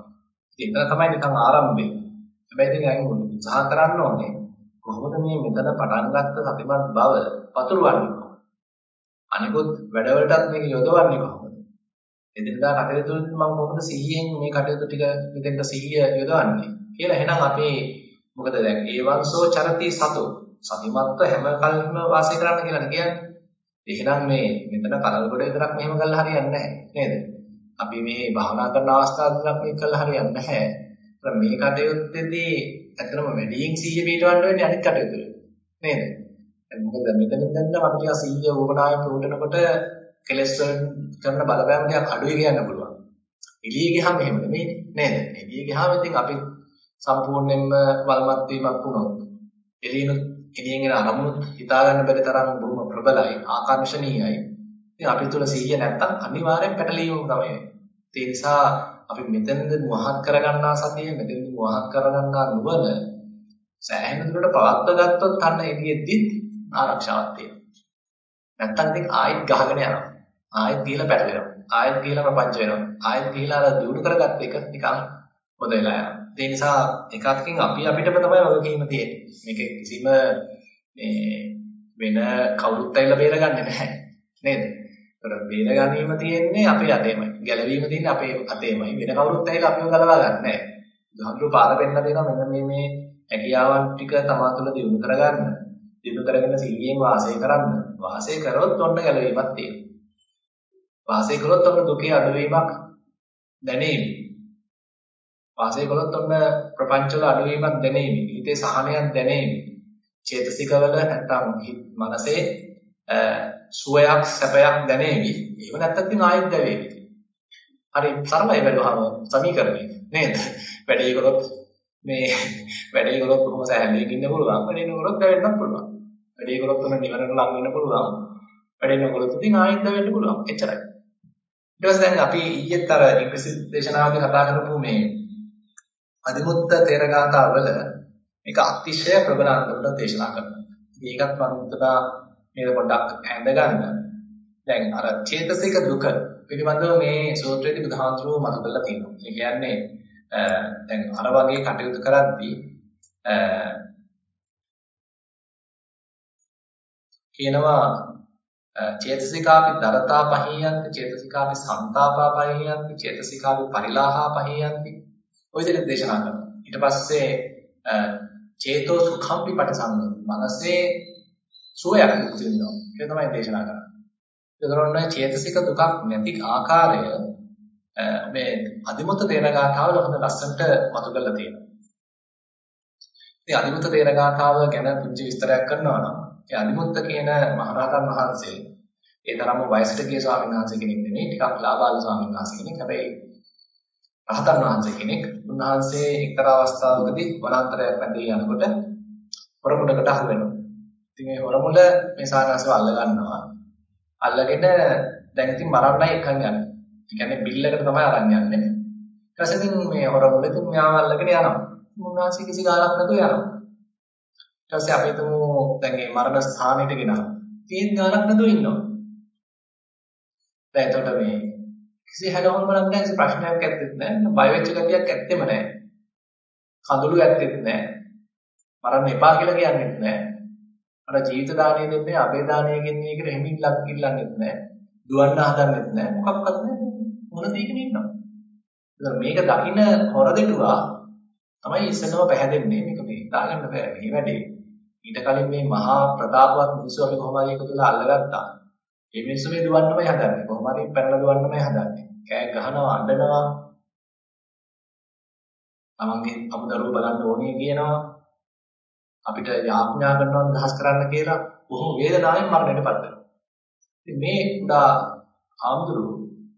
ඉතින් එතන තමයි නිකන් ආරම්භය. හැබැයි ඉතින් අයින් උත්සාහ කරන්න ඕනේ කොහොමද මේ මෙතන පටන් ගත්ත සතිමත් බව පතුරවන්නේ කොහොමද? අනිකුත් වැඩවලටත් මේක යොදවන්නේ කොහොමද? එදිනදා කටයුතු වලට මම කොහොමද සිහියෙන් මේ කටයුතු ටික මෙතෙන්ට සිහිය යොදවන්නේ කියලා එහෙනම් අපේ මොකද දැන් ඒවංසෝ චරති සතු සතිමත්ව හැම කල්ම වාසය කරන්න කියලා කියන්නේ. එහෙනම් මේ මෙතන කලකට විතරක් මෙහෙම කළා හරියන්නේ නැහැ නේද? අපි මේ භාවනා කරන අවස්ථාවක මේක කළා හරියන්නේ නැහැ. මේ කටයුත්තේදී ඇත්තටම වැඩියෙන් සිහිය පිටවන්න වෙන්නේ අනිත් කටයුතු නේද? මොකද මෙතනින් දැන්න අපිට ටික සිහිය වුණාම පුරුටනකොට කෙලස් කරන බලපෑම ටිකක් අඩුයි කියන්න පුළුවන්. එළිය ගියාම එහෙම නෙමෙයි නේද? එළිය ගියාම ඉතින් අපි සම්පූර්ණයෙන්ම වල්මත් වීමක් වුණොත් එළියන එළියෙන් එන අරමුණු හිතා ගන්න බැරි තරම් බොහොම ප්‍රබලයි ආකර්ෂණීයයි. ඉතින් අපි තුල සිහිය නැත්තම් අනිවාර්යෙන් පැටලීම තමයි. ඒ නිසා අපි මෙතනද මොහත් කරගන්නා සතිය මෙතනද මොහත් කරගන්නා නුවණ සෑහෙන දුරට පවත්ව ගත්තොත් අන්න එළියෙද්දි ආරක්ෂාවක් තියෙනවා. නැත්තම් ඉතින් ආයෙත් ගහගෙන යනවා. ආයෙත් ගිහලා පැටලෙනවා. ආයෙත් ගිහලා ප්‍රපංච වෙනවා. ආයෙත් ගිහලා අර දිනු කරගත්ත එක නිකන් හොද වෙලා යනවා. ඒ නිසා එකකින් අපි අපිටම තමයි වගකීම තියෙන්නේ. මේක කිසිම මේ වෙන කවුරුත් ඇවිල්ලා බේරගන්නේ නැහැ. නේද? ඒතර බේර ගැනීම තියෙන්නේ අපේ අතේමයි. ගැලවීම තියෙන්නේ අපේ අතේමයි. වෙන කවුරුත් ඇවිල්ලා අපිව ගලවා ගන්න නැහැ. බුදුහාමුදුරු පාර පෙන්නලා දෙනවා මෙන්න මේ මේ හැකියාවන් ටික තමා තුළ දිනු කරගන්න. දිනු කරගෙන සිහියෙන් වාසය කරන්න. වාසය කරොත් ඔන්න ගැලවීමක් තියෙනවා. වාසය කළොත් ඔන්න දුකේ අඩුවීමක් දැනෙවි. වාසය කළොත් ඔන්න ප්‍රපංචවල අඩුවීමක් දැනෙවි. හිතේ සහනයක් දැනෙවි. චේතසිකවල නැත්තම් මනසේ සුවයක් සැපයක් දැනෙවි. එහෙම නැත්නම් ඉතින් ආයෙත් දැවෙවි. හරි සරලයි බැලුවාම සමීකරණය නේද? වැඩේ කරොත් මේ වැඩේ කරොත් කොහොම සෑහලෙක ඉන්න පුළුවන්. වැඩේ කරොත් දැවෙන්නත් පුළුවන්. වැඩේ කරොත් උන නිවනට ලං වෙන්න පුළුවන්. වැඩේ කරොත් ඉතින් ආයෙත් දැවෙන්න පුළුවන්. එච්චරයි. ඊට පස්සේ දැන් අපි ඊයේත් අර ඉංග්‍රීසි දේශනාවක කතා කරපු මේ අදිමුත්ත තේරගාතාවල මේක අතිශය ප්‍රබල අන්දමට දේශනා කරනවා. මේකත් මම උතලා මේක පොඩ්ඩක් ඇඳ ගන්න. දැන් අර චේතසික දුක පිළිබඳව මේ සූත්‍රයේදී බුදුහාමුදුරුවෝ මතු කරලා තියෙනවා. ඒ කියන්නේ දැන් අර වගේ කටයුතු කරද්දී කියනවා චේතසිකාපි දරතා පහියන්ති චේතසිකාපි සන්තාපා පහියන්ති චේතසිකාපි පරිලාහා පහියන්ති ඔය විදිහට දේශනා කරනවා. ඊට පස්සේ චේතෝ සුඛම්පි පටිසංගම මනසේ සුවයක් මුක්ති වෙනවා. ඒක තමයි දේශනා කරන්නේ. ඒතරොන්න චේතසික දුකක් නැති ආකාරය මේ අදිමුත්ත තේන ගාථාවල හොඳ ලස්සනට මතු කරලා තියෙනවා. ඉතින් අදිමුත්ත තේන ගාථාව ගැන පුංචි විස්තරයක් කරනවා නම් ඒ අදිමුත්ත කියන මහරහතන් වහන්සේ ඒ තරම්ම වයසට ගිය ස්වාමීන් වහන්සේ කෙනෙක් නෙමෙයි ටිකක් ලාබාල ස්වාමීන් වහන්සේ කෙනෙක්. හැබැයි රහතන් වහන්සේ කෙනෙක්. උන්වහන්සේ එක්තරා අවස්ථාවකදී වනාන්තරයක් පැනදී යනකොට හොරමුණකට අහු වෙනවා. ඉතින් මේ හොරමුල මේ සානාසව අල්ල ගන්නවා. අල්ලගෙන දැන් ඉතින් මරන්නයි එකන් යන්නේ. ඒ කියන්නේ බිල් එකට තමයි අරන් යන්නේ. ඊට පස්සේ ඉතින් මේ හොර මුලකින් මෙයාව අල්ලගෙන යනවා. මුන්නාසි කිසි ගාණක් නැතුව යනවා. ඊට පස්සේ අපි තුමු දැන් මේ මරණ ස්ථානෙට ගෙනවා. තියෙන ගාණක් නැතුව ඉන්නවා. දැන් එතකොට මේ කිසි හැඩවලමක් නැහැ කිසි ප්‍රශ්නයක් ඇත්තෙත් නැහැ. බය වෙච්ච ගතියක් ඇත්තෙම නැහැ. කඳුළු ඇත්තෙත් නැහැ. මරන්න එපා කියලා කියන්නෙත් නැහැ. අර ජීවිත දාණය දෙන්නේ අබේ දාණය කියන්නේ කියලා හිමින් ලක් කිල්ලන්නෙත් නැහැ. දුවන්න හදන්නෙත් නැහැ. මොකක්වත් නැහැ. මොන දෙයකින් ඉන්නවා. ඒතර මේක දකින්න හොර දෙටුවා තමයි ඉස්සෙල්ලම පැහැදෙන්නේ මේක මේ හිතාගන්න බෑ මේ වැඩේ. ඊට කලින් මේ මහා ප්‍රතාපවත් මිනිස්සු අපි කොහොම හරි එකතු වෙලා අල්ලගත්තා. මේ මිනිස්සු මේ දුවන්නමයි හදන්නේ. කොහොම හරි පැනලා දුවන්නමයි හදන්නේ. කෑ ගහනවා අඬනවා. තමන්ගේ අමුදරුව බලන්න ඕනේ කියනවා. අපිට යාඥා කරනවා දහස් කරන්න කියලා බොහෝ වේදනාවෙන් මරණයටපත් වෙනවා. ඉතින් මේ උදා ආමුදුරු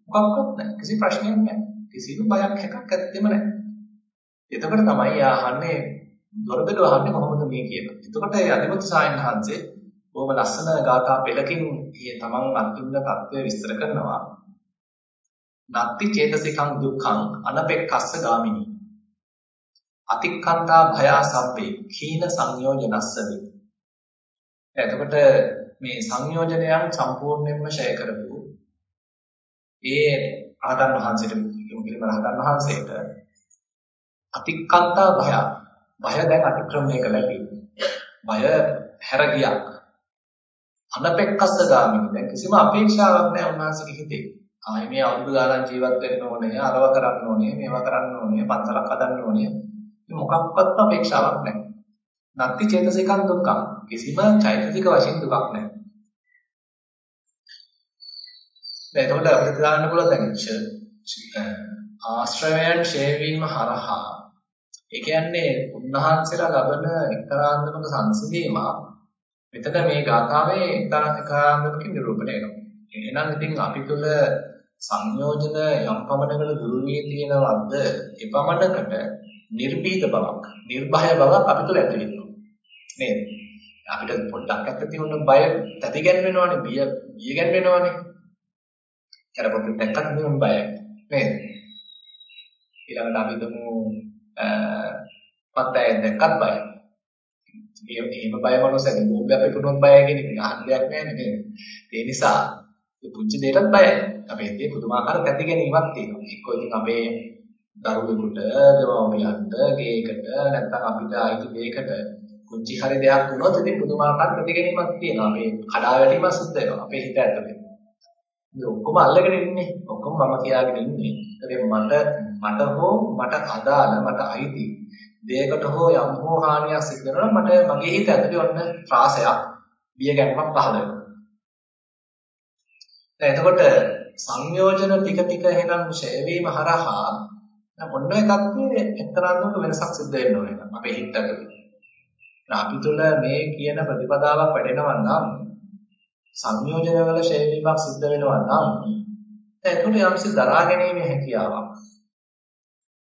මොකක්වත් නැහැ. කිසි ප්‍රශ්නයක් නැහැ. කිසිම බයක් එකක් ඇත්තෙම නැහැ. එතකොට තමයි ආහන්නේ දොරබෙල වහන්නේ කොහොමද මේ කියලා. එතකොට ඒ අධිමත් සායන් හන්සේ බොහොම ලස්සන ගාථා පෙළකින් මේ තමන් අත්දුන්න தත්ත්වය විස්තර කරනවා. නත්ති චේතසිකං දුක්ඛං අනපෙක්ඛස්ස ගාමිනී. අතික්ඛන්තා භය සම්පේ කීන සංයෝජනස්සවි. එතකොට මේ සංයෝජනයන් සම්පූර්ණයෙන්ම ෂය කරපු ඒ ආදන් වහන්සේට යොමුකිරීම රහතන් වහන්සේට අතික්කන්තා භය භය දැන් අතික්‍රමණය කළා බය හැර ගියක් අනපෙක්කස්ස ගාමිනී දැන් කිසිම අපේක්ෂාවක් නැහැ උන්වහන්සේගේ හිතේ. ආයේ මේ අවුරුදු ගානක් ජීවත් වෙන්න ඕනේ අරව කරන්න ඕනේ මේවා කරන්න ඕනේ පන්සලක් හදන්න ඕනේ. මොකක්වත් අපේක්ෂාවක් නැහැ. නත්ති චේතසිකං දුක්ඛං. කිසිම චෛතසික වශයෙන් දුකක් නැහැ. දැන් එතකොට අපිට දාන්න පුළුවන් දැන් ආශ්‍රවයන් ඡේවීම හරහා. ඒ කියන්නේ උන්වහන්සේලා ලබන එක්තරාන්දමක සංසිඳීම මෙතන මේ ගාථාවේ එක්තරාන්දමකින් නිරූපණය වෙනවා. එහෙනම් ඉතින් අපි තුල සංයෝජන යම් පමණකට දුරු වී තියෙනවද එපමණකට නිර්භීත බවක් නිර්භය බවක් අපි තුල ඇති වෙනවා. නේද? අපිට පොඩ්ඩක් ඇත්ත තියෙන බය තැති ගැන්වෙනවනේ බිය බිය ගැන්වෙනවනේ. කරපොත් දැක්කත් නෙමෙයි බයයි. නේද? ඊළඟට අපි තුමු පත්තය දැක්කත් බයයි. ඒ එහෙම බය මනසෙන් බෝම්බයක් පිටුනොත් බයයි කියන එක අහන්න දෙයක් නෑ නේද? ඒ නිසා මේ පුංචි දෙයකට බයයි. අපේ හිතේ පුදුමාකාර තැති ගැනීමක් තියෙනවා. එක්කෝ ඉතින් අපේ දරුවෙකුට, දෙමව්පියන්ට, ගේකට නැත්නම් අපිට අයිති දෙයකට කුංචි හරි දෙයක් වුණොත් ඉතින් පුදුමාකාර තැති ගැනීමක් තියෙනවා. අපේ කඩා වැටීමක් සිද්ධ වෙනවා. අපේ හිත ඇතුලේ. ඉතින් ඔක්කොම අල්ලගෙන ඉන්නේ. ඔක්කොම මම කියාගෙන ඉන්නේ. ඒකෙන් මට මට හෝ මට අදාළ මට අයිති දෙයකට හෝ යම් හෝ හානියක් සිද්ධ වෙනවා මට මගේ හිත ඇතුලේ ඔන්න ත්‍රාසයක් බිය ගැනීමක් පහළ වෙනවා. දැන් එතකොට සංයෝජන ටික ටික එහෙනම් ඡේවීම හරහා මොන එකක්ද එක්තරාන්දමක වෙනසක් සිද්ධ වෙන්න ඕනේ අපේ හිත ඇතුලේ. අපි තුල මේ කියන ප්‍රතිපදාවක් වැඩෙනවා නම් සංයෝජනවල ශෛලීමක් සිද්ධ වෙනවා නම් එතකොට යම්සි දරා ගැනීමේ හැකියාවක්.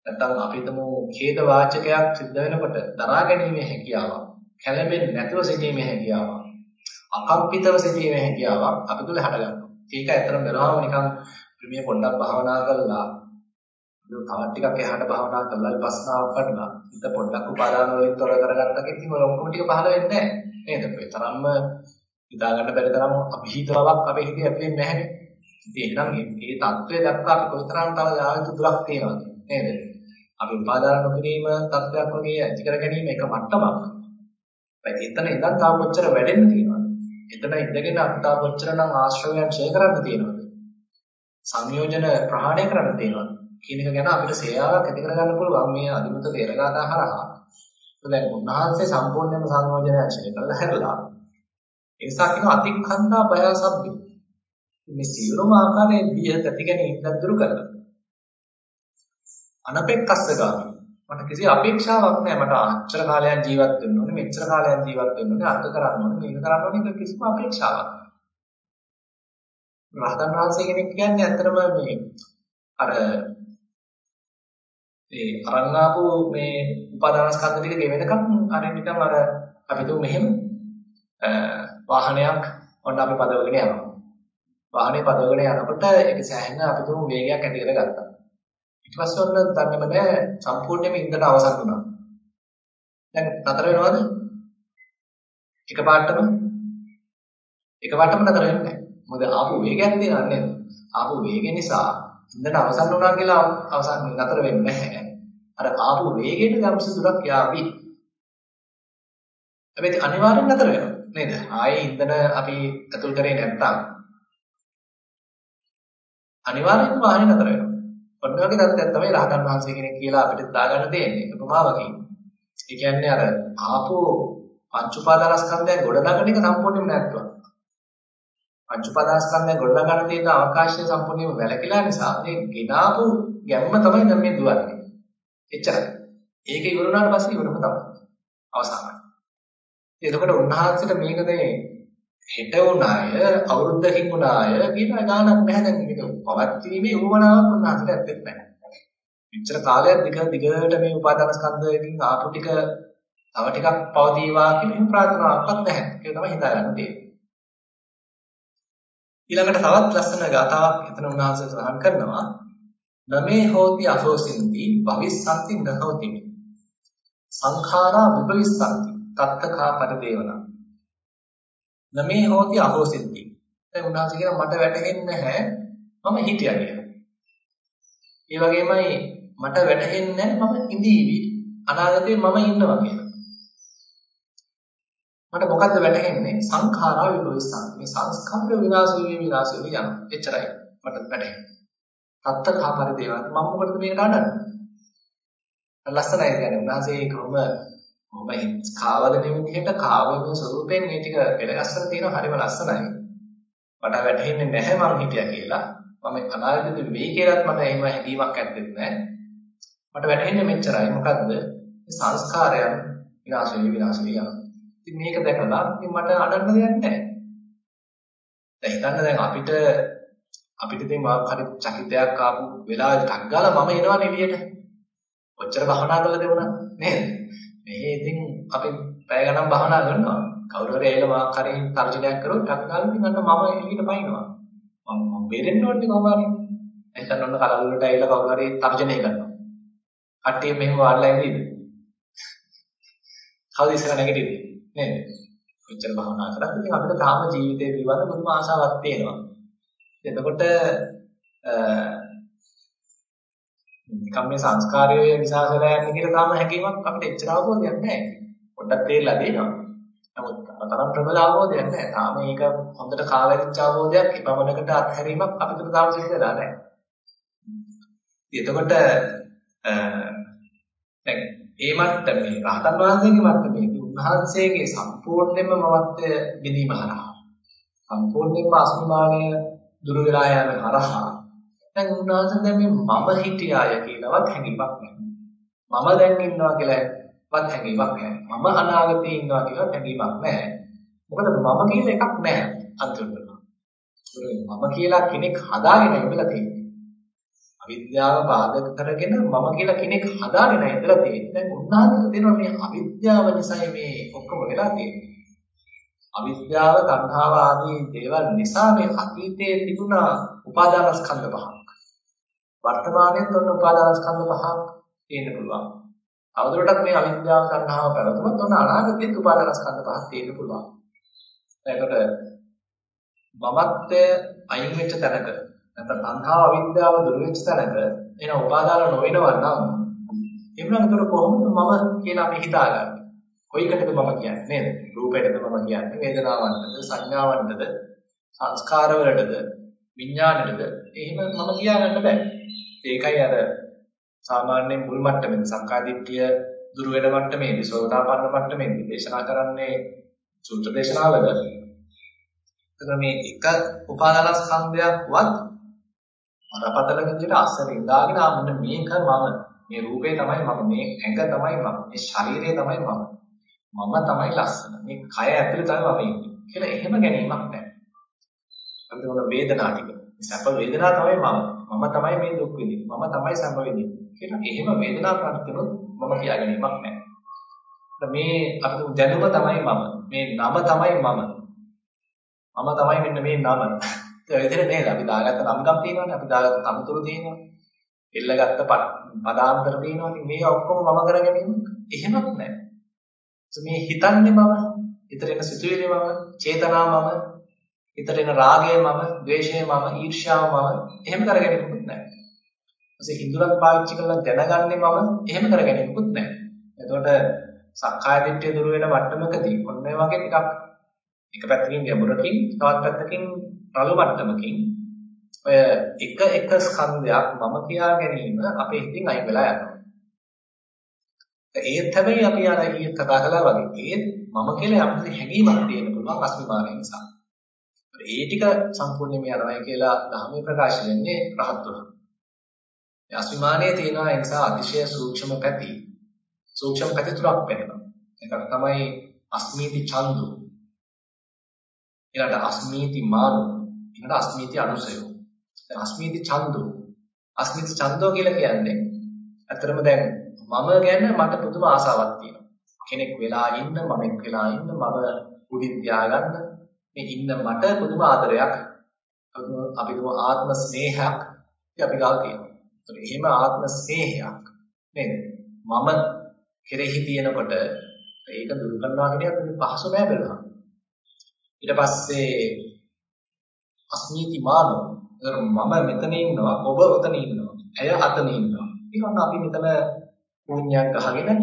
නැත්නම් අපි හිතමු ඛේද වාචකයක් සිද්ධ වෙනකොට දරා ගැනීමේ හැකියාවක් කැළඹෙන්නේ නැතුව සිටීමේ හැකියාවක් අකම්පිතව සිටීමේ හැකියාවක් අපි තුල හටගන්නවා. ඒක ඇත්තටම බැලුවම නිකන් ප්‍රමිය පොඩ්ඩක් භාවනා කරලා තවත් ටිකක් එහාට භාවනා කරලා විපස්සනාවක් කරලා හිත පොඩ්ඩක් උපාදාන වලින් තොර කරගත්තා කිව්වම ඔය ඔක්කොම ටික පහළ වෙන්නේ නැහැ. නේද? ඒ තරම්ම හිතා ගන්න බැරි තරම් අභීත බවක් අපේ හිතේ ඇති වෙන්නේ නැහැනේ. ඉතින් එහෙනම් මේ தත්ත්වය දැක්කා අපි කොතරම් තව යාවිත දුරක් තියෙනවද නේද? අපි උපාදාන නොකිරීම තත්ත්වයක් වගේ ඇති කර ගැනීම එක මට්ටමක්. ඒත් එතන ඉඳන් තාම කොච්චර වැඩෙන්න තියෙනවද? එතන ඉඳගෙන අපි තාම කොච්චරනම් ආශ්‍රවයන් ඡය කරන්න තියෙනවද? සංයෝජන ප්‍රහාණය කරන්න තියෙනවද? කියන එක ගැන අපිට සේයාවක් ඇති කරගන්න පුළුවන් මේ අදිමුත තේරගාතා හරහා. දැන් උන්වහන්සේ සම්පූර්ණයෙන්ම සංයෝජනය ඡය කරලා හැරලා ඒ නිසා කියනවා අතික්ඛන්දා බය සබ්බි. මේ සියලුම ආකාරයේ බිය ඇති ගැනීම දුරු කරලා. අනපෙක්කස්ස ගාමි. මට කිසි අපේක්ෂාවක් නැහැ. මට අච්චර කාලයක් ජීවත් වෙන්න ඕනේ. මෙච්චර කාලයක් ජීවත් වෙන්න ඕනේ. අර්ථ කරන්න ඕනේ. මේක කරන්න ඕනේ කියලා කිසිම අපේක්ෂාවක් නැහැ. රහතන් වහන්සේ කෙනෙක් කියන්නේ ඇත්තටම මේ අර ඒ අරන් ආපු මේ උපාදානස්කන්ධ ටික ගෙවෙනකම් අර නිකන් අර අපි තුමු මෙහෙම වාහනයක් ඔන්න අපි පදවගෙන යනවා. වාහනේ පදවගෙන යනකොට ඒක සෑහෙන අපිටම වේගයක් ඇති කරගත්තා. ඊට පස්සේ ඔන්න දන්නේම නැහැ සම්පූර්ණයෙන්ම ඉන්දට අවසන් වුණා. දැන් නතර වෙනවද? එකපාරටම එකපාරටම නතර වෙන්නේ නැහැ. මොකද ආපු වේගයක් තියෙනවා නේද? ආපු වේගය නිසා ඉන්දට අවසන් වුණා කියලා අවසන් නතර වෙන්නේ නැහැ. අර ආපු වේගයට යම්සි දුරක් යාවි. හැබැයි අනිවාර්යෙන් නතර වෙනවා නේද? ආයේ ඉන්දන අපි ඇතුල් කරේ නැත්තම් අනිවාර්යෙන්ම වාහනේ නතර වෙනවා. ඔන්න ඔයගේ தත්ත්වයක් තමයි රහතන් වහන්සේ කෙනෙක් කියලා අපිට දාගන්න දෙන්නේ. උපමාවකින්. ඒ කියන්නේ අර ආපෝ පංච උපාදානස්කන්ධයන් ගොඩනගන එක සම්පූර්ණයෙන්ම නැත්තුවා. පංච උපාදානස්කන්ධයන් ගොඩනගන තියෙන අවකාශය සම්පූර්ණයෙන්ම වැළකීලා නිසා මේ ගිනාපු ගැම්ම තමයි දැන් මේ දුවන්නේ. එච්චරයි. ඒක ඉවරුණාට පස්සේ ඉවරම තමයි. අවසානයි. එතකොට උන්වහන්සේට මේක දැන් හෙට වුණාය අවුරුද්දකින් වුණාය කියන ගානක් නැහැ දැන් මේක පවත්වීමේ උවමනාවක් උන්වහන්සේට ඇත්තෙත් නැහැ. මෙච්චර කාලයක් දිග දිගට මේ උපාදාන ස්කන්ධයෙන් ආපු ටික තව ටිකක් පවතිවා කියන එහෙම ප්‍රාර්ථනාවක්වත් නැහැ. ඒක තමයි හිතාගන්න තියෙන්නේ. ඊළඟට තවත් ලස්සන ගාතාවක් එතන උන්වහන්සේ සඳහන් කරනවා නමේ හෝති අහෝසින්ති භවිස්සන්ති නහෝති සංඛාරා විපවිස්සන්ති තත්තකා පරිදේවනා නමේ හෝති අහෝසින්ති දැන් උන්වහන්සේ කියන මට වැටහෙන්නේ නැහැ මම හිටියා කියලා. ඒ වගේමයි මට වැටහෙන්නේ නැහැ මම ඉඳීවි අනාගතේ මම ඉන්නවා කියලා. මට මොකද්ද වැටහෙන්නේ සංඛාරා විභවිස්සන් මේ සංස්කාර විනාශ වෙවි විනාශ වෙවි යන එච්චරයි මට වැටහෙන්නේ. තත්තකා පරිදේවනා මම මොකටද මේකට අඬන්නේ? ලස්සනයි කියන්නේ උන්වහන්සේ කොහොම කොහොම කාවදන විදිහට කාවදන ස්වරූපයෙන් මේ ටික පෙළගස්සලා තියෙනවා හරිම ලස්සනයි. මට වැටහෙන්නේ නැහැ මං හිටියා කියලා. මම අනාගතේ වෙයි කියලාත් මට එහෙම හැඟීමක් ඇත්තෙත් නැහැ. මට වැටහෙන්නේ මෙච්චරයි. මොකද්ද? මේ සංස්කාරයන් විනාශ වෙවි විනාශ වෙවි යනවා. ඉතින් මේක දැකලා ඉතින් මට අඬන්න දෙයක් නැහැ. දැන් හිතන්න දැන් අපිට අපිට ඉතින් මාක් හරි චකිතයක් ආපු වෙලාවට ටක් ගාලා මම එනවා නෙවියට. ඔච්චර භවනා කළ දෙවුණා නේද? මෙහි ඉතින් අපි පැය ගණන් භවනා කරනවා. කවුරු හරි ඇවිල්ලා මාක් හරි තර්ජනයක් කරොත් ටක් ගාලා ඉතින් අන්න මම එළියට පයින්නවා. මම මම බේරෙන්න ඕනේ කොහොම හරි. එතන ඔන්න කලවලට ඇවිල්ලා කවුරු හරි තර්ජනය කරනවා. කට්ටිය මෙහෙම වාඩිලා ඉඳීද? කවුද ඉස්සර නැගිටින්නේ? නේද? කොච්චර භවනා කරත් ඉතින් අපිට තාම ජීවිතේ පිළිබඳ මුලින්ම ආශාවක් තියෙනවා. එතකොට නිකම් මේ සංස්කාරය නිසා කරලා යන්නේ කියලා තාම හැකියාවක් අපිට එච්චර අවබෝධයක් නැහැ. පොඩ්ඩක් තේරලා දෙනවා. නමුත් තරම් ප්‍රබල අවබෝධයක් නැහැ. තාම මේක හොඳට කාලෙච්ච අවබෝධයක් ඉපමණකට අත්හැරීමක් අපිට තාම සිද්ධ වෙලා නැහැ. එතකොට දැන් ඒ මට්ටමේ රහතන් වහන්සේගේ මට්ටමේ උන්වහන්සේගේ සම්පූර්ණයෙන්ම මවත්ය බෙදීම හරහා සම්පූර්ණයෙන්ම අස්මිමානය දුර වෙලා යන හරහා දැන් උන්වහන්සේ දැන් මේ මම හිටියාය කියලාවත් හැඟීමක් නැහැ. මම දැන් ඉන්නවා කියලාවත් හැඟීමක් නැහැ. මම අනාගතේ ඉන්නවා කියලා හැඟීමක් නැහැ. මොකද මම කියන එකක් නැහැ අන්තිමට. මම කියලා කෙනෙක් හදාගෙන ඉඳලා තියෙන්නේ. අවිද්‍යාව බාධක කරගෙන මම කියලා කෙනෙක් හදාගෙන ඉඳලා තියෙන්නේ. දැන් උන්වහන්සේ දෙනවා මේ අවිද්‍යාව නිසා මේ ඔක්කොම වෙලා තියෙන්නේ. අවිද්‍යාව, තණ්හාව ආදී දේවල් නිසා මේ අතීතයේ තිබුණා උපාදානස්කන්ධ පහක්. වර්තමානයේ තොන්න උපාදානස්කන්ධ පහක් තියෙන්න පුළුවන්. අවුරුද්දටත් මේ අවිද්‍යාව, තණ්හාව පැවතුනොත් ඔන්න අනාගතයේ උපාදානස්කන්ධ පහක් තියෙන්න පුළුවන්. එතකොට මමත්වය අයින් වෙච්ච තැනක නැත්නම් තණ්හාව, අවිද්‍යාව දුරු වෙච්ච තැනක එන උපාදාන නොවෙනවා නම් එමුනම් ඒතර කොහොමද මම කියලා අපි හිතාගන්නේ? කොයිකටද මම කියන්නේ නේද? රූපයටද මම කියන්නේ වේදනාවන්ටද සංඥාවන්ටද සංස්කාරවලටද විඥාණයටද එහෙම මම කියාගන්න බෑ. ඒකයි අර සාමාන්‍ය මුල් මට්ටමේ සංකාදිට්ඨිය දුර වෙන මට්ටමේදී සෝතාපන්න මට්ටමේදී දේශනා කරන්නේ සූත්‍ර දේශනාවල එතන මේ එක උපාදාන ස්කන්ධයක්වත් අරපතල විදිහට අස්සර ඉඳාගෙන ආන්න මේක මම මේ රූපේ තමයි මම මේ ඇඟ තමයි මම මේ ශරීරය තමයි මම මම තමයි ලස්සන. මේ කය ඇතුලේ තමයි මම ඉන්නේ. කියලා එහෙම ගැනීමක් නැහැ. අපිට මොන වේදනා ටික. සැප වේදනා තමයි මම. මම තමයි මේ දුක් විඳින්නේ. මම තමයි සැප විඳින්නේ. කියලා එහෙම වේදනා ප්‍රත්‍යනොත් මම කියා ගැනීමක් නැහැ. මේ අපිට දැනුම තමයි මම. මේ නම තමයි මම. මම තමයි මෙන්න මේ නම. ඒ විදිහට නේද අපි දාගත්ත නම්ගම් තියෙනවානේ අපි දාගත්ත තනතුරු තියෙනවා. එල්ලගත්ත පදාන්තර තියෙනවා. ඉතින් මේක ඔක්කොම මම කරගෙන එහෙමත් නැහැ. මේ හිතන්නේ මම, හිතට එන සිතුවිලි මම, චේතනා මම, හිතට එන රාගය මම, ද්වේෂය මම, ඊර්ෂ්‍යාව මම එහෙම කරගෙන ඉන්නකුත් නැහැ. ඊපස්සේ ඉන්ද්‍රයන් පාවිච්චි කරලා දැනගන්නේ මම එහෙම කරගෙන ඉන්නකුත් නැහැ. එතකොට සක්කාය දිට්ඨිය දුර වෙන මට්ටමකදී ඔන්න ඔය වගේ ටිකක් එක පැත්තකින් ගැඹුරකින් තවත් පැත්තකින් රළු මට්ටමකින් ඔය එක එක ස්කන්ධයක් මම කියා ගැනීම අපේ හිතින් අයින් වෙලා යනවා. ඒත් හැබැයි අපි අර ඊයේ කතා කළා වගේ ඒත් මම කියලා යම් හැඟීමක් තියෙන්න පුළුවන් අස්මිමානය නිසා. ඒ ටික සම්පූර්ණයෙන්ම යනවායි කියලා ධර්මයේ ප්‍රකාශ වෙන්නේ රහත් වුණා. අස්මිමානයේ තියෙනවා ඒ නිසා අතිශය සූක්ෂම පැති. සූක්ෂම පැති තුනක් වෙනවා. ඒකට තමයි අස්මීති ඡන්දු. ඊළඟට අස්මීති මානු. ඊළඟට අස්මීති අනුසය. දැන් අස්මීති ඡන්දු. අස්මීති ඡන්දෝ කියලා කියන්නේ ඇත්තටම දැන් මම ගැන මට පුදුම ආසාවක් තියෙනවා. කෙනෙක් වෙලා ඉන්න, මමෙක් වෙලා ඉන්න, මම උඩින් තියාගන්න මේ ඉන්න මට පුදුම ආදරයක් අපි දුව ආත්ම ස්නේහයක් අපි ගාව තියෙනවා. ඒතර එහෙම ආත්ම ස්නේහයක් නේද? මම කෙරෙහි තියෙනකොට ඒක දුරු කරනවා කියන්නේ පහසු නෑ බලන්න. ඊට පස්සේ අස්මීති මානෝ මම මෙතන ඉන්නවා ඔබ ඔතන ඉන්නවා ඇය අතන ඉන්නවා ඊළඟ අපි මෙතන පුණ්‍යක් ගහගෙන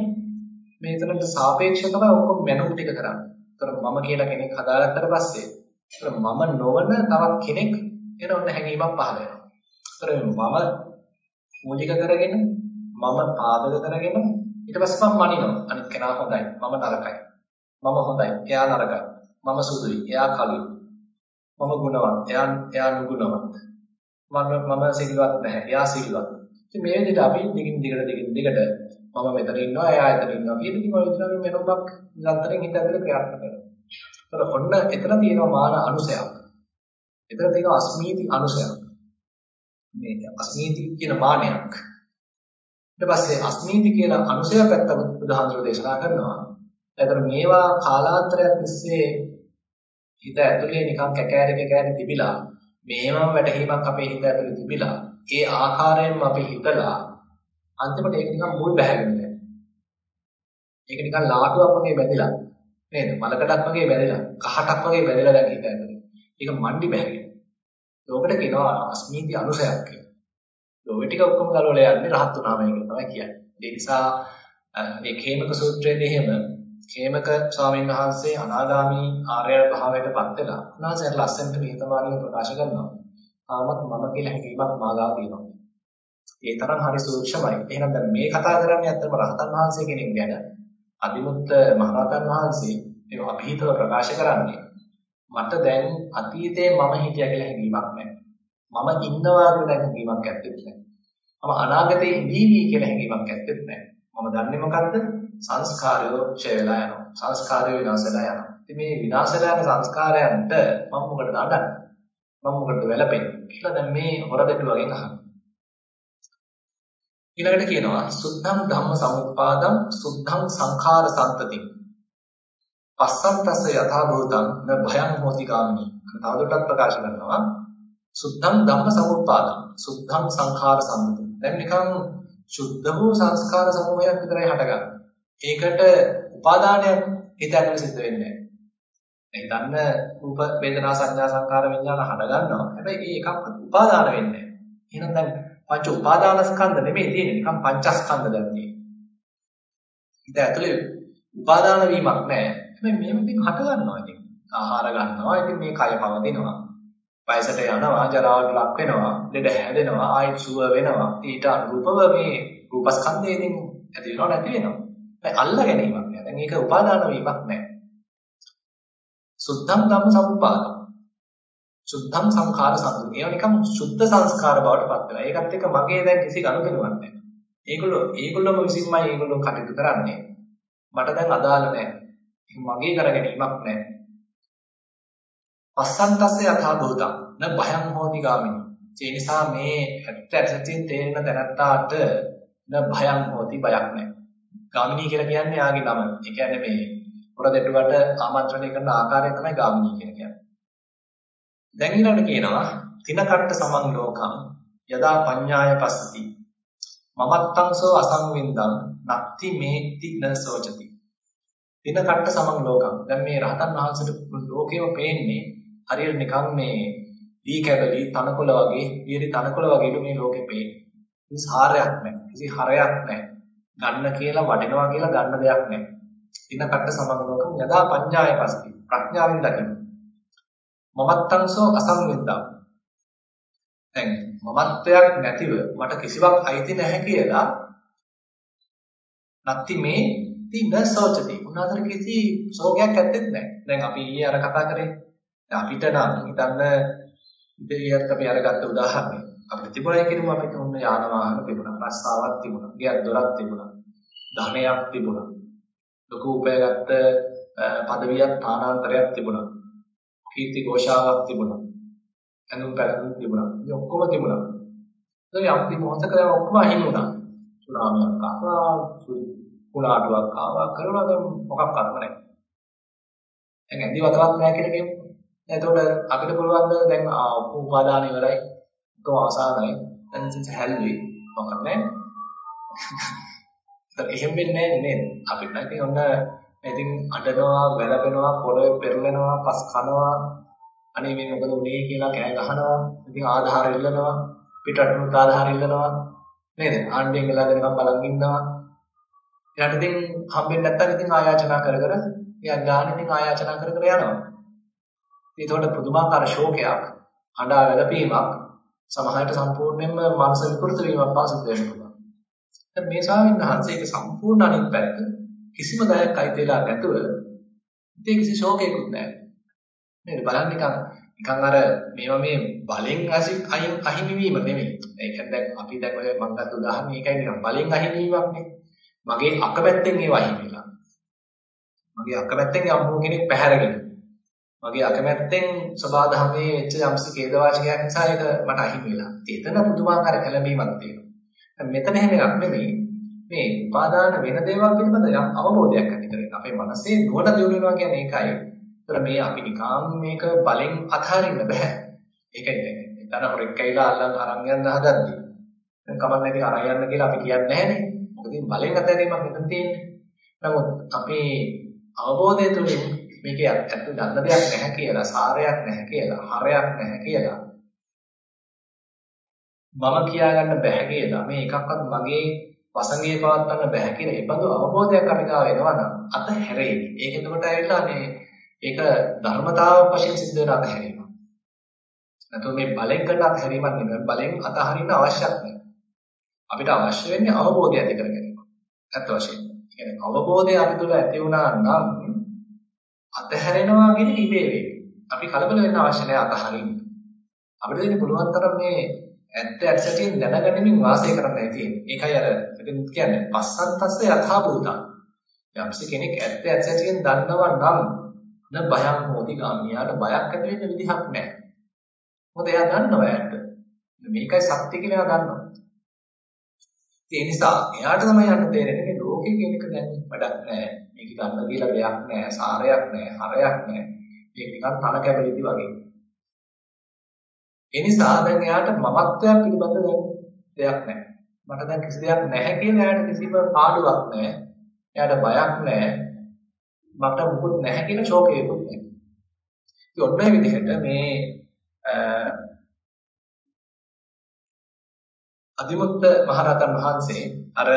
මේතනට සාපේක්ෂව තමයි ඔක්කොම මැනුම් ටික කරන්නේ. ඒතර මම කියලා කෙනෙක් හදාගත්තට පස්සේ ඒතර මම නොවන තවත් කෙනෙක් එන ඔන්න හැඟීමක් පහළ වෙනවා. ඒතර මම මූලික කරගෙන මම පාදක කරගෙන ඊට පස්සේ මම මනිනවා. අනිත් කෙනා හොඳයි. මම නරකයි. මම හොඳයි. එයා නරකයි. මම සුදුයි. එයා කළුයි. මම ගුණවත්. එයා එයා නුගුණවත්. මම මම සිල්වත් නැහැ. එයා සිල්වත්. ඉතින් මේ විදිහට අපි දිගින් දිගට දිගින් දිගට මම මෙතන ඉන්නවා එයා එතන ඉන්නවා කියන ඉතින් ඔය විතරක් මෙනොමක් නිරන්තරයෙන් හිත ඇතුලේ ක්‍රියාත්මක කරනවා. ඒතර ඔන්න එතන තියෙනවා මාන අනුසයක්. එතන තියෙනවා අස්මීති අනුසයක්. මේ අස්මීති කියන මානයක්. ඊට පස්සේ අස්මීති කියන අනුසය පැත්ත බුදුහාමුදුරෝ දේශනා කරනවා. එතන මේවා කාලාන්තරයක් තිස්සේ හිත ඇතුලේ නිකන් කැකෑරි කැකෑරි තිබිලා මේවම වැටහීමක් අපේ හිත ඇතුලේ තිබිලා ඒ ආකාරයෙන්ම අපි හිතලා අන්තිමට ඒක නිකන් මුල් බැහැගෙන දැන්. ඒක නිකන් ලාටුවක් වගේ බැඳිලා නේද? මලකටක් වගේ බැඳිලා, කහටක් වගේ බැඳිලා දැන් හිත ඇතුලේ. ඒක මණ්ඩි බැහැගෙන. ඒකට කියනවා අස්මීති අනුසයක් කියලා. ඔය ටික ඔක්කොම ගලවලා යන්නේ රහත් වුණාම ඒක තමයි කියන්නේ. ඒ නිසා මේ කේමක සූත්‍රයේදී එහෙම කේමක ස්වාමීන් වහන්සේ අනාගාමී ආර්ය භාවයටපත් වෙලා උන්වහන්සේ ලස්සනට නිහතමානීව ප්‍රකාශ කරනවා. තාමත් මම කියලා හැඟීමක් මාගාව තියෙනවා. ඒ තරම් හරි සූක්ෂමයි. එහෙනම් දැන් මේ කතා කරන්නේ ඇත්තටම රහතන් වහන්සේ කෙනෙක් ගැන. අදිමුත් මහරහතන් වහන්සේ ඒක અભීතව ප්‍රකාශ කරන්නේ. මට දැන් අතීතේ මම හිටියා කියලා හැඟීමක් නැහැ. මම ඉන්නවා කියලා හැඟීමක් ඇත්තෙත් නැහැ. මම අනාගතේ ඉඳීවි කියලා හැඟීමක් ඇත්තෙත් නැහැ. මම දන්නේ මොකද්ද? සංස්කාරයෝ ඡය වෙලා යනවා. සංස්කාරයෝ විනාශ වෙලා යනවා. ඉතින් මේ විනාශ වෙලා යන සංස්කාරයන්ට මම මොකටද අඩන්නේ? මම මොකටද වැළපෙන්නේ? කියලා දැන් මේ හොරදෙට්ටු වගේ අහනවා. ඊළඟට කියනවා සුද්ධං ධම්ම සමුප්පාදං සුද්ධං සංඛාර සම්පති පස්සන්තස්ස යථා භූතං න භයං හෝති ගාමිනී තවදුරටත් ප්‍රකාශ කරනවා. සුද්ධං ධම්ම සමුප්පාදං සුද්ධං සංඛාර සම්පති දැන් නිකන් සුද්ධ වූ සංස්කාර සමූහයක් විතරයි හටගන්නේ. ඒකට උපාදානයක් හිත ඇතුළේ සිද්ධ වෙන්නේ නැහැ. දන්න රූප වේදනා සංඥා සංකාර විඥාන හට ගන්නවා. හැබැයි ඒ එකක්වත් උපාදාන වෙන්නේ නැහැ. එහෙනම් දැන් පංච උපාදානස්කන්ධ නෙමෙයි තියෙන්නේ නිකන් පංචස්කන්ධ දැන් තියෙන්නේ. හිත ඇතුලේ උපාදාන වීමක් නැහැ. හැබැයි මේව ඉතින් හට ගන්නවා ඉතින්. ආහාර ගන්නවා. ඉතින් මේ කය පවදිනවා. වයසට යනවා, ජරාවට ලක් වෙනවා, ලෙඩ හැදෙනවා, ආයෙත් සුව වෙනවා. ඊට අනුරූපව මේ රූපස්කන්ධය ඉතින් ඇති වෙනව නැති වෙනවා. දැන් අල්ල ගැනීමක් නෑ. දැන් ඒක උපාදාන වීමක් නෑ. සුද්ධම් ධම්ම සමුපාදම් සුද්ධම් සංඛාර සම්පූර්ණ. ඒවා නිකන් සුද්ධ සංස්කාර බවට පත් වෙනවා. ඒකත් එක්ක මගේ දැන් කිසි ගනුදෙනුවක් නැහැ. ඒගොල්ලෝ ඒගොල්ලෝම විසින්මයි ඒගොල්ලෝ කටයුතු කරන්නේ. මට දැන් අදාළ නැහැ. මගේ කරගැනීමක් නැහැ. පස්සන්තස්ස යථා භූතං න භයං හෝති ගාමිනී. ඒ නිසා මේ ඇත්ත ඇත්තටින් තේරෙන තැනත්තාට න භයං හෝති බයක් නැහැ. ගාමිනී කියලා කියන්නේ යාගේ නම. ඒ කියන්නේ මේ පොර දෙටුවට ආමන්ත්‍රණය කරන ආකාරය තමයි ගාමිනී කියලා කියන්නේ. දැන් ඊළඟට කියනවා තිනකට්ට සමන් ලෝකම් යදා පඤ්ඤාය පස්සති. මමත්තංසෝ අසංවින්දං නත්ති මේති නසෝචති. තිනකට්ට සමන් ලෝකම් දැන් මේ රහතන් වහන්සේට ලෝකෙම පේන්නේ හරියට නිකන් මේ දී කැබලි තනකොළ වගේ වියලි තනකොළ වගේ මේ ලෝකෙ පේන්නේ. කිසි සාරයක් නැහැ. කිසි හරයක් නැහැ. ගන්න කියලා වඩිනවා කියලා ගන්න දෙයක් නැහැ. තිනකට්ට සමන් ලෝකම් යදා පඤ්ඤාය පස්සති ප්‍රඥාවෙන් දකින්න. මමත්තංසෝ අසංවින්දං දැන් මමත්වයක් නැතිව මට කිසිවක් අයිති නැහැ කියලා නැති මේ තින සෝචති. උනාතර කිසි ශෝකයක් ඇත්තෙත් නැහැ. දැන් අපි ඊයේ අර කතා කරේ. අපිට නම් හිතන්න ඉතිරියත් අපි අරගත්ත උදාහරණය. අපිට තිබුණා කියනම අපිට උන්න යාන වාහන තිබුණා. රස්සාවක් තිබුණා. ගෙයක් දොරක් තිබුණා. ධනයක් තිබුණා. ලොකු උපයගත්ත පදවියක් තානාන්තරයක් තිබුණා කීර්ති ഘോഷාවක් තිබුණා. ඇඳුම් පැළඳුම් තිබුණා. ඉතින් ඔක්කොම තිබුණා. ඉතින් අපි මොහොතක දැන් ඔක්කොම අහිමි වුණා. සුනාමියක් ආවා, කුණාටුවක් ආවා කරලා දැන් මොකක්වත් නැහැ. දැන් ඇඳි වතවත් නැහැ කියලා කියමු. එතකොට අපිට පුළුවන් දැන් උපාදාන ඉවරයි. ඔක්කොම ආසාවයි. දැන් ඉතින් හැල්ලුයි. මොකක්ද නැහැ. ඒක එහෙම වෙන්නේ නැහැ නේද? අපිට නම් ඔන්න ඉතින් අඬනවා, වැළපෙනවා, පොළවේ පෙරලෙනවා, පස් කනවා. අනේ මේ මොකද උනේ කියලා කෑ ගහනවා. ඉතින් ආධාර ඉල්ලනවා, පිටරටුත් ආධාර ඉල්ලනවා. නේද? ආණ්ඩුවෙන් වෙලා දෙනකම් බලන් ඉන්නවා. ඊට ඉතින් හම්බෙන්නේ නැත්තම් ඉතින් ආයාචනා කර කර එයා ගාන ඉතින් ආයාචනා කර කර යනවා. ඒතකොට පුදුමාකාර ශෝකයක්, අඬා වැළපීමක් සමහරට සම්පූර්ණයෙන්ම මානසික විකෘත වීමක් පාසුත් වෙන්න පුළුවන්. දැන් මේ ස්වාමීන් වහන්සේගේ සම්පූර්ණ අනිත් පැත්ත කිසිම ගයක් අයිති වෙලා නැතුව ඉතින් කිසි ෂෝකයක්වත් නැහැ. නේද බලන්න නිකන් නිකන් අර මේවා මේ බලෙන් අයින් අහිමි වීම නෙමෙයි. ඒ කියන්නේ දැන් අපි දැන් ඔය මම ගත්ත උදාහරණය ඒකයි නිකන් බලෙන් අහිමි වීමක් නේ. මගේ අකමැත්තෙන් ඒව අහිමි වෙලා. මගේ අකමැත්තෙන් අම්මෝ කෙනෙක් පැහැරගෙන. මගේ අකමැත්තෙන් සබාධමයේ වෙච්ච යම්සි ඛේද වාචකයක් නිසා ඒක මට අහිමි වෙලා. එතන පුදුමාකාර කැළඹීමක් තියෙනවා. මෙතන එහෙම එකක් නෙමෙයි. මේ උපාදාන වෙන දේවල් පිළිබඳ යම් අවබෝධයක් ඇති කරගන්න. අපේ මනසේ නුවණ දියුණු වෙනවා කියන්නේ ඒකයි. ඒතර මේ අපි නිකම් මේක බලෙන් අතහරින්න බෑ. ඒකයි එතන හොරෙක් කයිලා අල්ලන් අරන් යන්න හදද්දි. දැන් කමක් නැති අරන් යන්න කියලා අපි කියන්නේ නැහනේ. මොකද බලෙන් අතහැරීමක් මෙතන තියෙන්නේ. නමුත් අපේ අවබෝධය තුළින් මේකේ ඇත්ත දන්න දෙයක් නැහැ කියලා, සාරයක් නැහැ කියලා, හරයක් නැහැ කියලා මම කියාගන්න බෑ කියලා මේ එකක්වත් මගේ වසඟේ පවත්වන්න බෑ කියන ඒ බඳු අවබෝධයක් අපි ගාව එනවා නම් අත හැරෙයි. ඒක එතකොට ඇවිල්ලා මේ ඒක ධර්මතාවක් වශයෙන් සිද්ධ වෙන අතහැරීම. නැත්නම් මේ බලෙන් කරන අතහැරීමක් නෙමෙයි බලෙන් අතහරින්න අවශ්‍යත් නැහැ. අපිට අවශ්‍ය වෙන්නේ අවබෝධය ඇති කර ගැනීම. ඇත්ත වශයෙන්. කියන්නේ අවබෝධය අපි තුළ ඇති වුණා නම් අතහැරෙනවා කියන ඉබේ වෙයි. අපි කලබල වෙන්න අවශ්‍ය නැහැ අතහරින්න. අපිට දෙන්න පුළුවන් තරම් මේ ඇත්ත ඇත්තටින් දැනගැනීමෙන් වාසය කරන්නයි තියෙන්නේ. ඒකයි අර ඉතින් කියන්නේ පස්සන්තස්ස යථා භූතං. යම්ස කෙනෙක් ඇත්ත ඇත්තටින් දන්නවා නම් න බයං හෝති ගාමියාට බයක් ඇති වෙන්න විදිහක් නැහැ. මොකද එයා දන්නවා ඇත්ත. මේකයි සත්‍ය කියලා එයා දන්නවා. ඒ නිසා එයාට තමයි යන්න තේරෙන්නේ මේ ලෝකේ කියන එක දැන් වැඩක් නැහැ. මේක ගන්න කියලා දෙයක් නැහැ, සාරයක් නැහැ, හරයක් නැහැ. මේක නිකන් තන කැබලිති වගේ. ඒ නිසා දැන් එයාට මමත්වයක් පිළිබඳ දැන් දෙයක් නැහැ. මට දැන් කිසි දෙයක් නැහැ කියන එයාට කිසිම පාඩුවක් නැහැ. එයාට බයක් නැහැ. මට මුකුත් නැහැ කියන ශෝකයකුත් නැහැ. ඉතින් ඔන්න ඔය විදිහට මේ අදිමුත්ත මහරහතන් වහන්සේ අර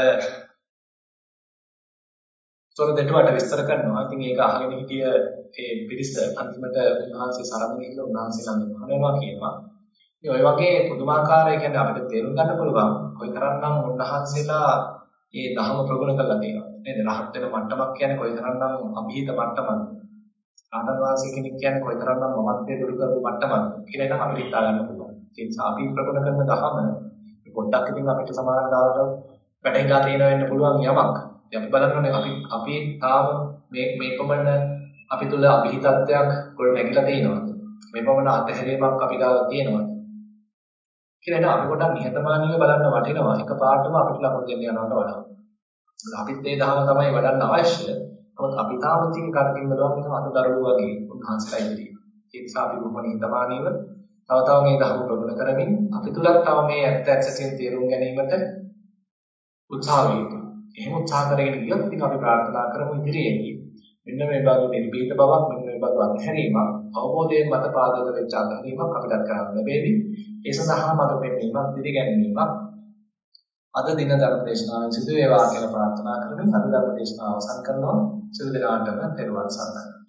සොර දෙටුවට විස්තර කරනවා. ඉතින් ඒක අහගෙන හිටිය ඒ පිරිස අන්තිමට උන්වහන්සේ සරණ ගිහිල්ලා උන්වහන්සේ ළඟ මහණෙනවා කියනවා. ඉතින් ඔය වගේ පුදුමාකාර කියන්නේ අපිට තේරුම් ගන්න පුළුවන් කොයිතරම්නම් උන්වහන්සේලා මේ ධර්ම ප්‍රගුණ කරලා තියෙනවා. නේද? රහත් වෙන මට්ටමක් කියන්නේ කොයිතරම්නම් අභීත මට්ටමක්ද? ආනන්ද වාසී කෙනෙක් කියන්නේ කොයිතරම්නම් මමත්වයේ දුරු කරපු මට්ටමක්ද කියලා එක අපිට හිතා ගන්න පුළුවන්. ඒ නිසා අපි ප්‍රගුණ කරන ධර්ම පොඩ්ඩක් ඉතින් අපිට සමාන දාවට වැටහිලා තියෙන වෙන්න පුළුවන් යමක්. ඉතින් අපි බලන්න අපි අපි තාම මේ මේ පමණ අපි තුල අභිහිතත්වයක් ගොඩ නැගිලා තියෙනවා. මේ පමණ අත්හැරීමක් අපි ගාව තියෙනවා. කියලා නේද අපි පොඩ්ඩක් නිහතමානීව බලන්න වටිනවා එකපාරටම අපිට ලකුණු දෙන්න යනවට වඩා. අපිත් මේ දහම තමයි වඩන්න අවශ්‍ය. නමුත් අපි තාම තියෙන කටකින් බලනවා නිකන් අත දරුවෝ වගේ උන්වහන්සේලා ඉදිරියේ. ඒ නිසා අපි බොහොම නිහතමානීව තව තව මේ ධර්ම ප්‍රගුණ කරමින් අපි තුලත් තව මේ ඇත්ත ඇත්තටින් තේරුම් ගැනීමට උත්සාහ වේතු. එහෙම උත්සාහ කරගෙන ගියොත් ඉතින් අපි ප්‍රාර්ථනා කරමු ඉදිරියේදී මෙන්න මේ බඳු නිර්භීත බවක් මෙන්න මේ බඳු අත්හැරීමක් අවබෝධයෙන් මත පාදක වෙච්ච අත්හැරීමක් අපිට කරන්න ලැබෙවි. ඒ සඳහා මත පෙන්වීමක් දිරිගැන්වීමක් අද දින ධර්ම දේශනාවෙන් සිදු වේවා කියලා ප්‍රාර්ථනා කරමින් අද ධර්ම දේශනාව අවසන් කරනවා. සියලු දෙනාටම තෙරුවන් සරණයි.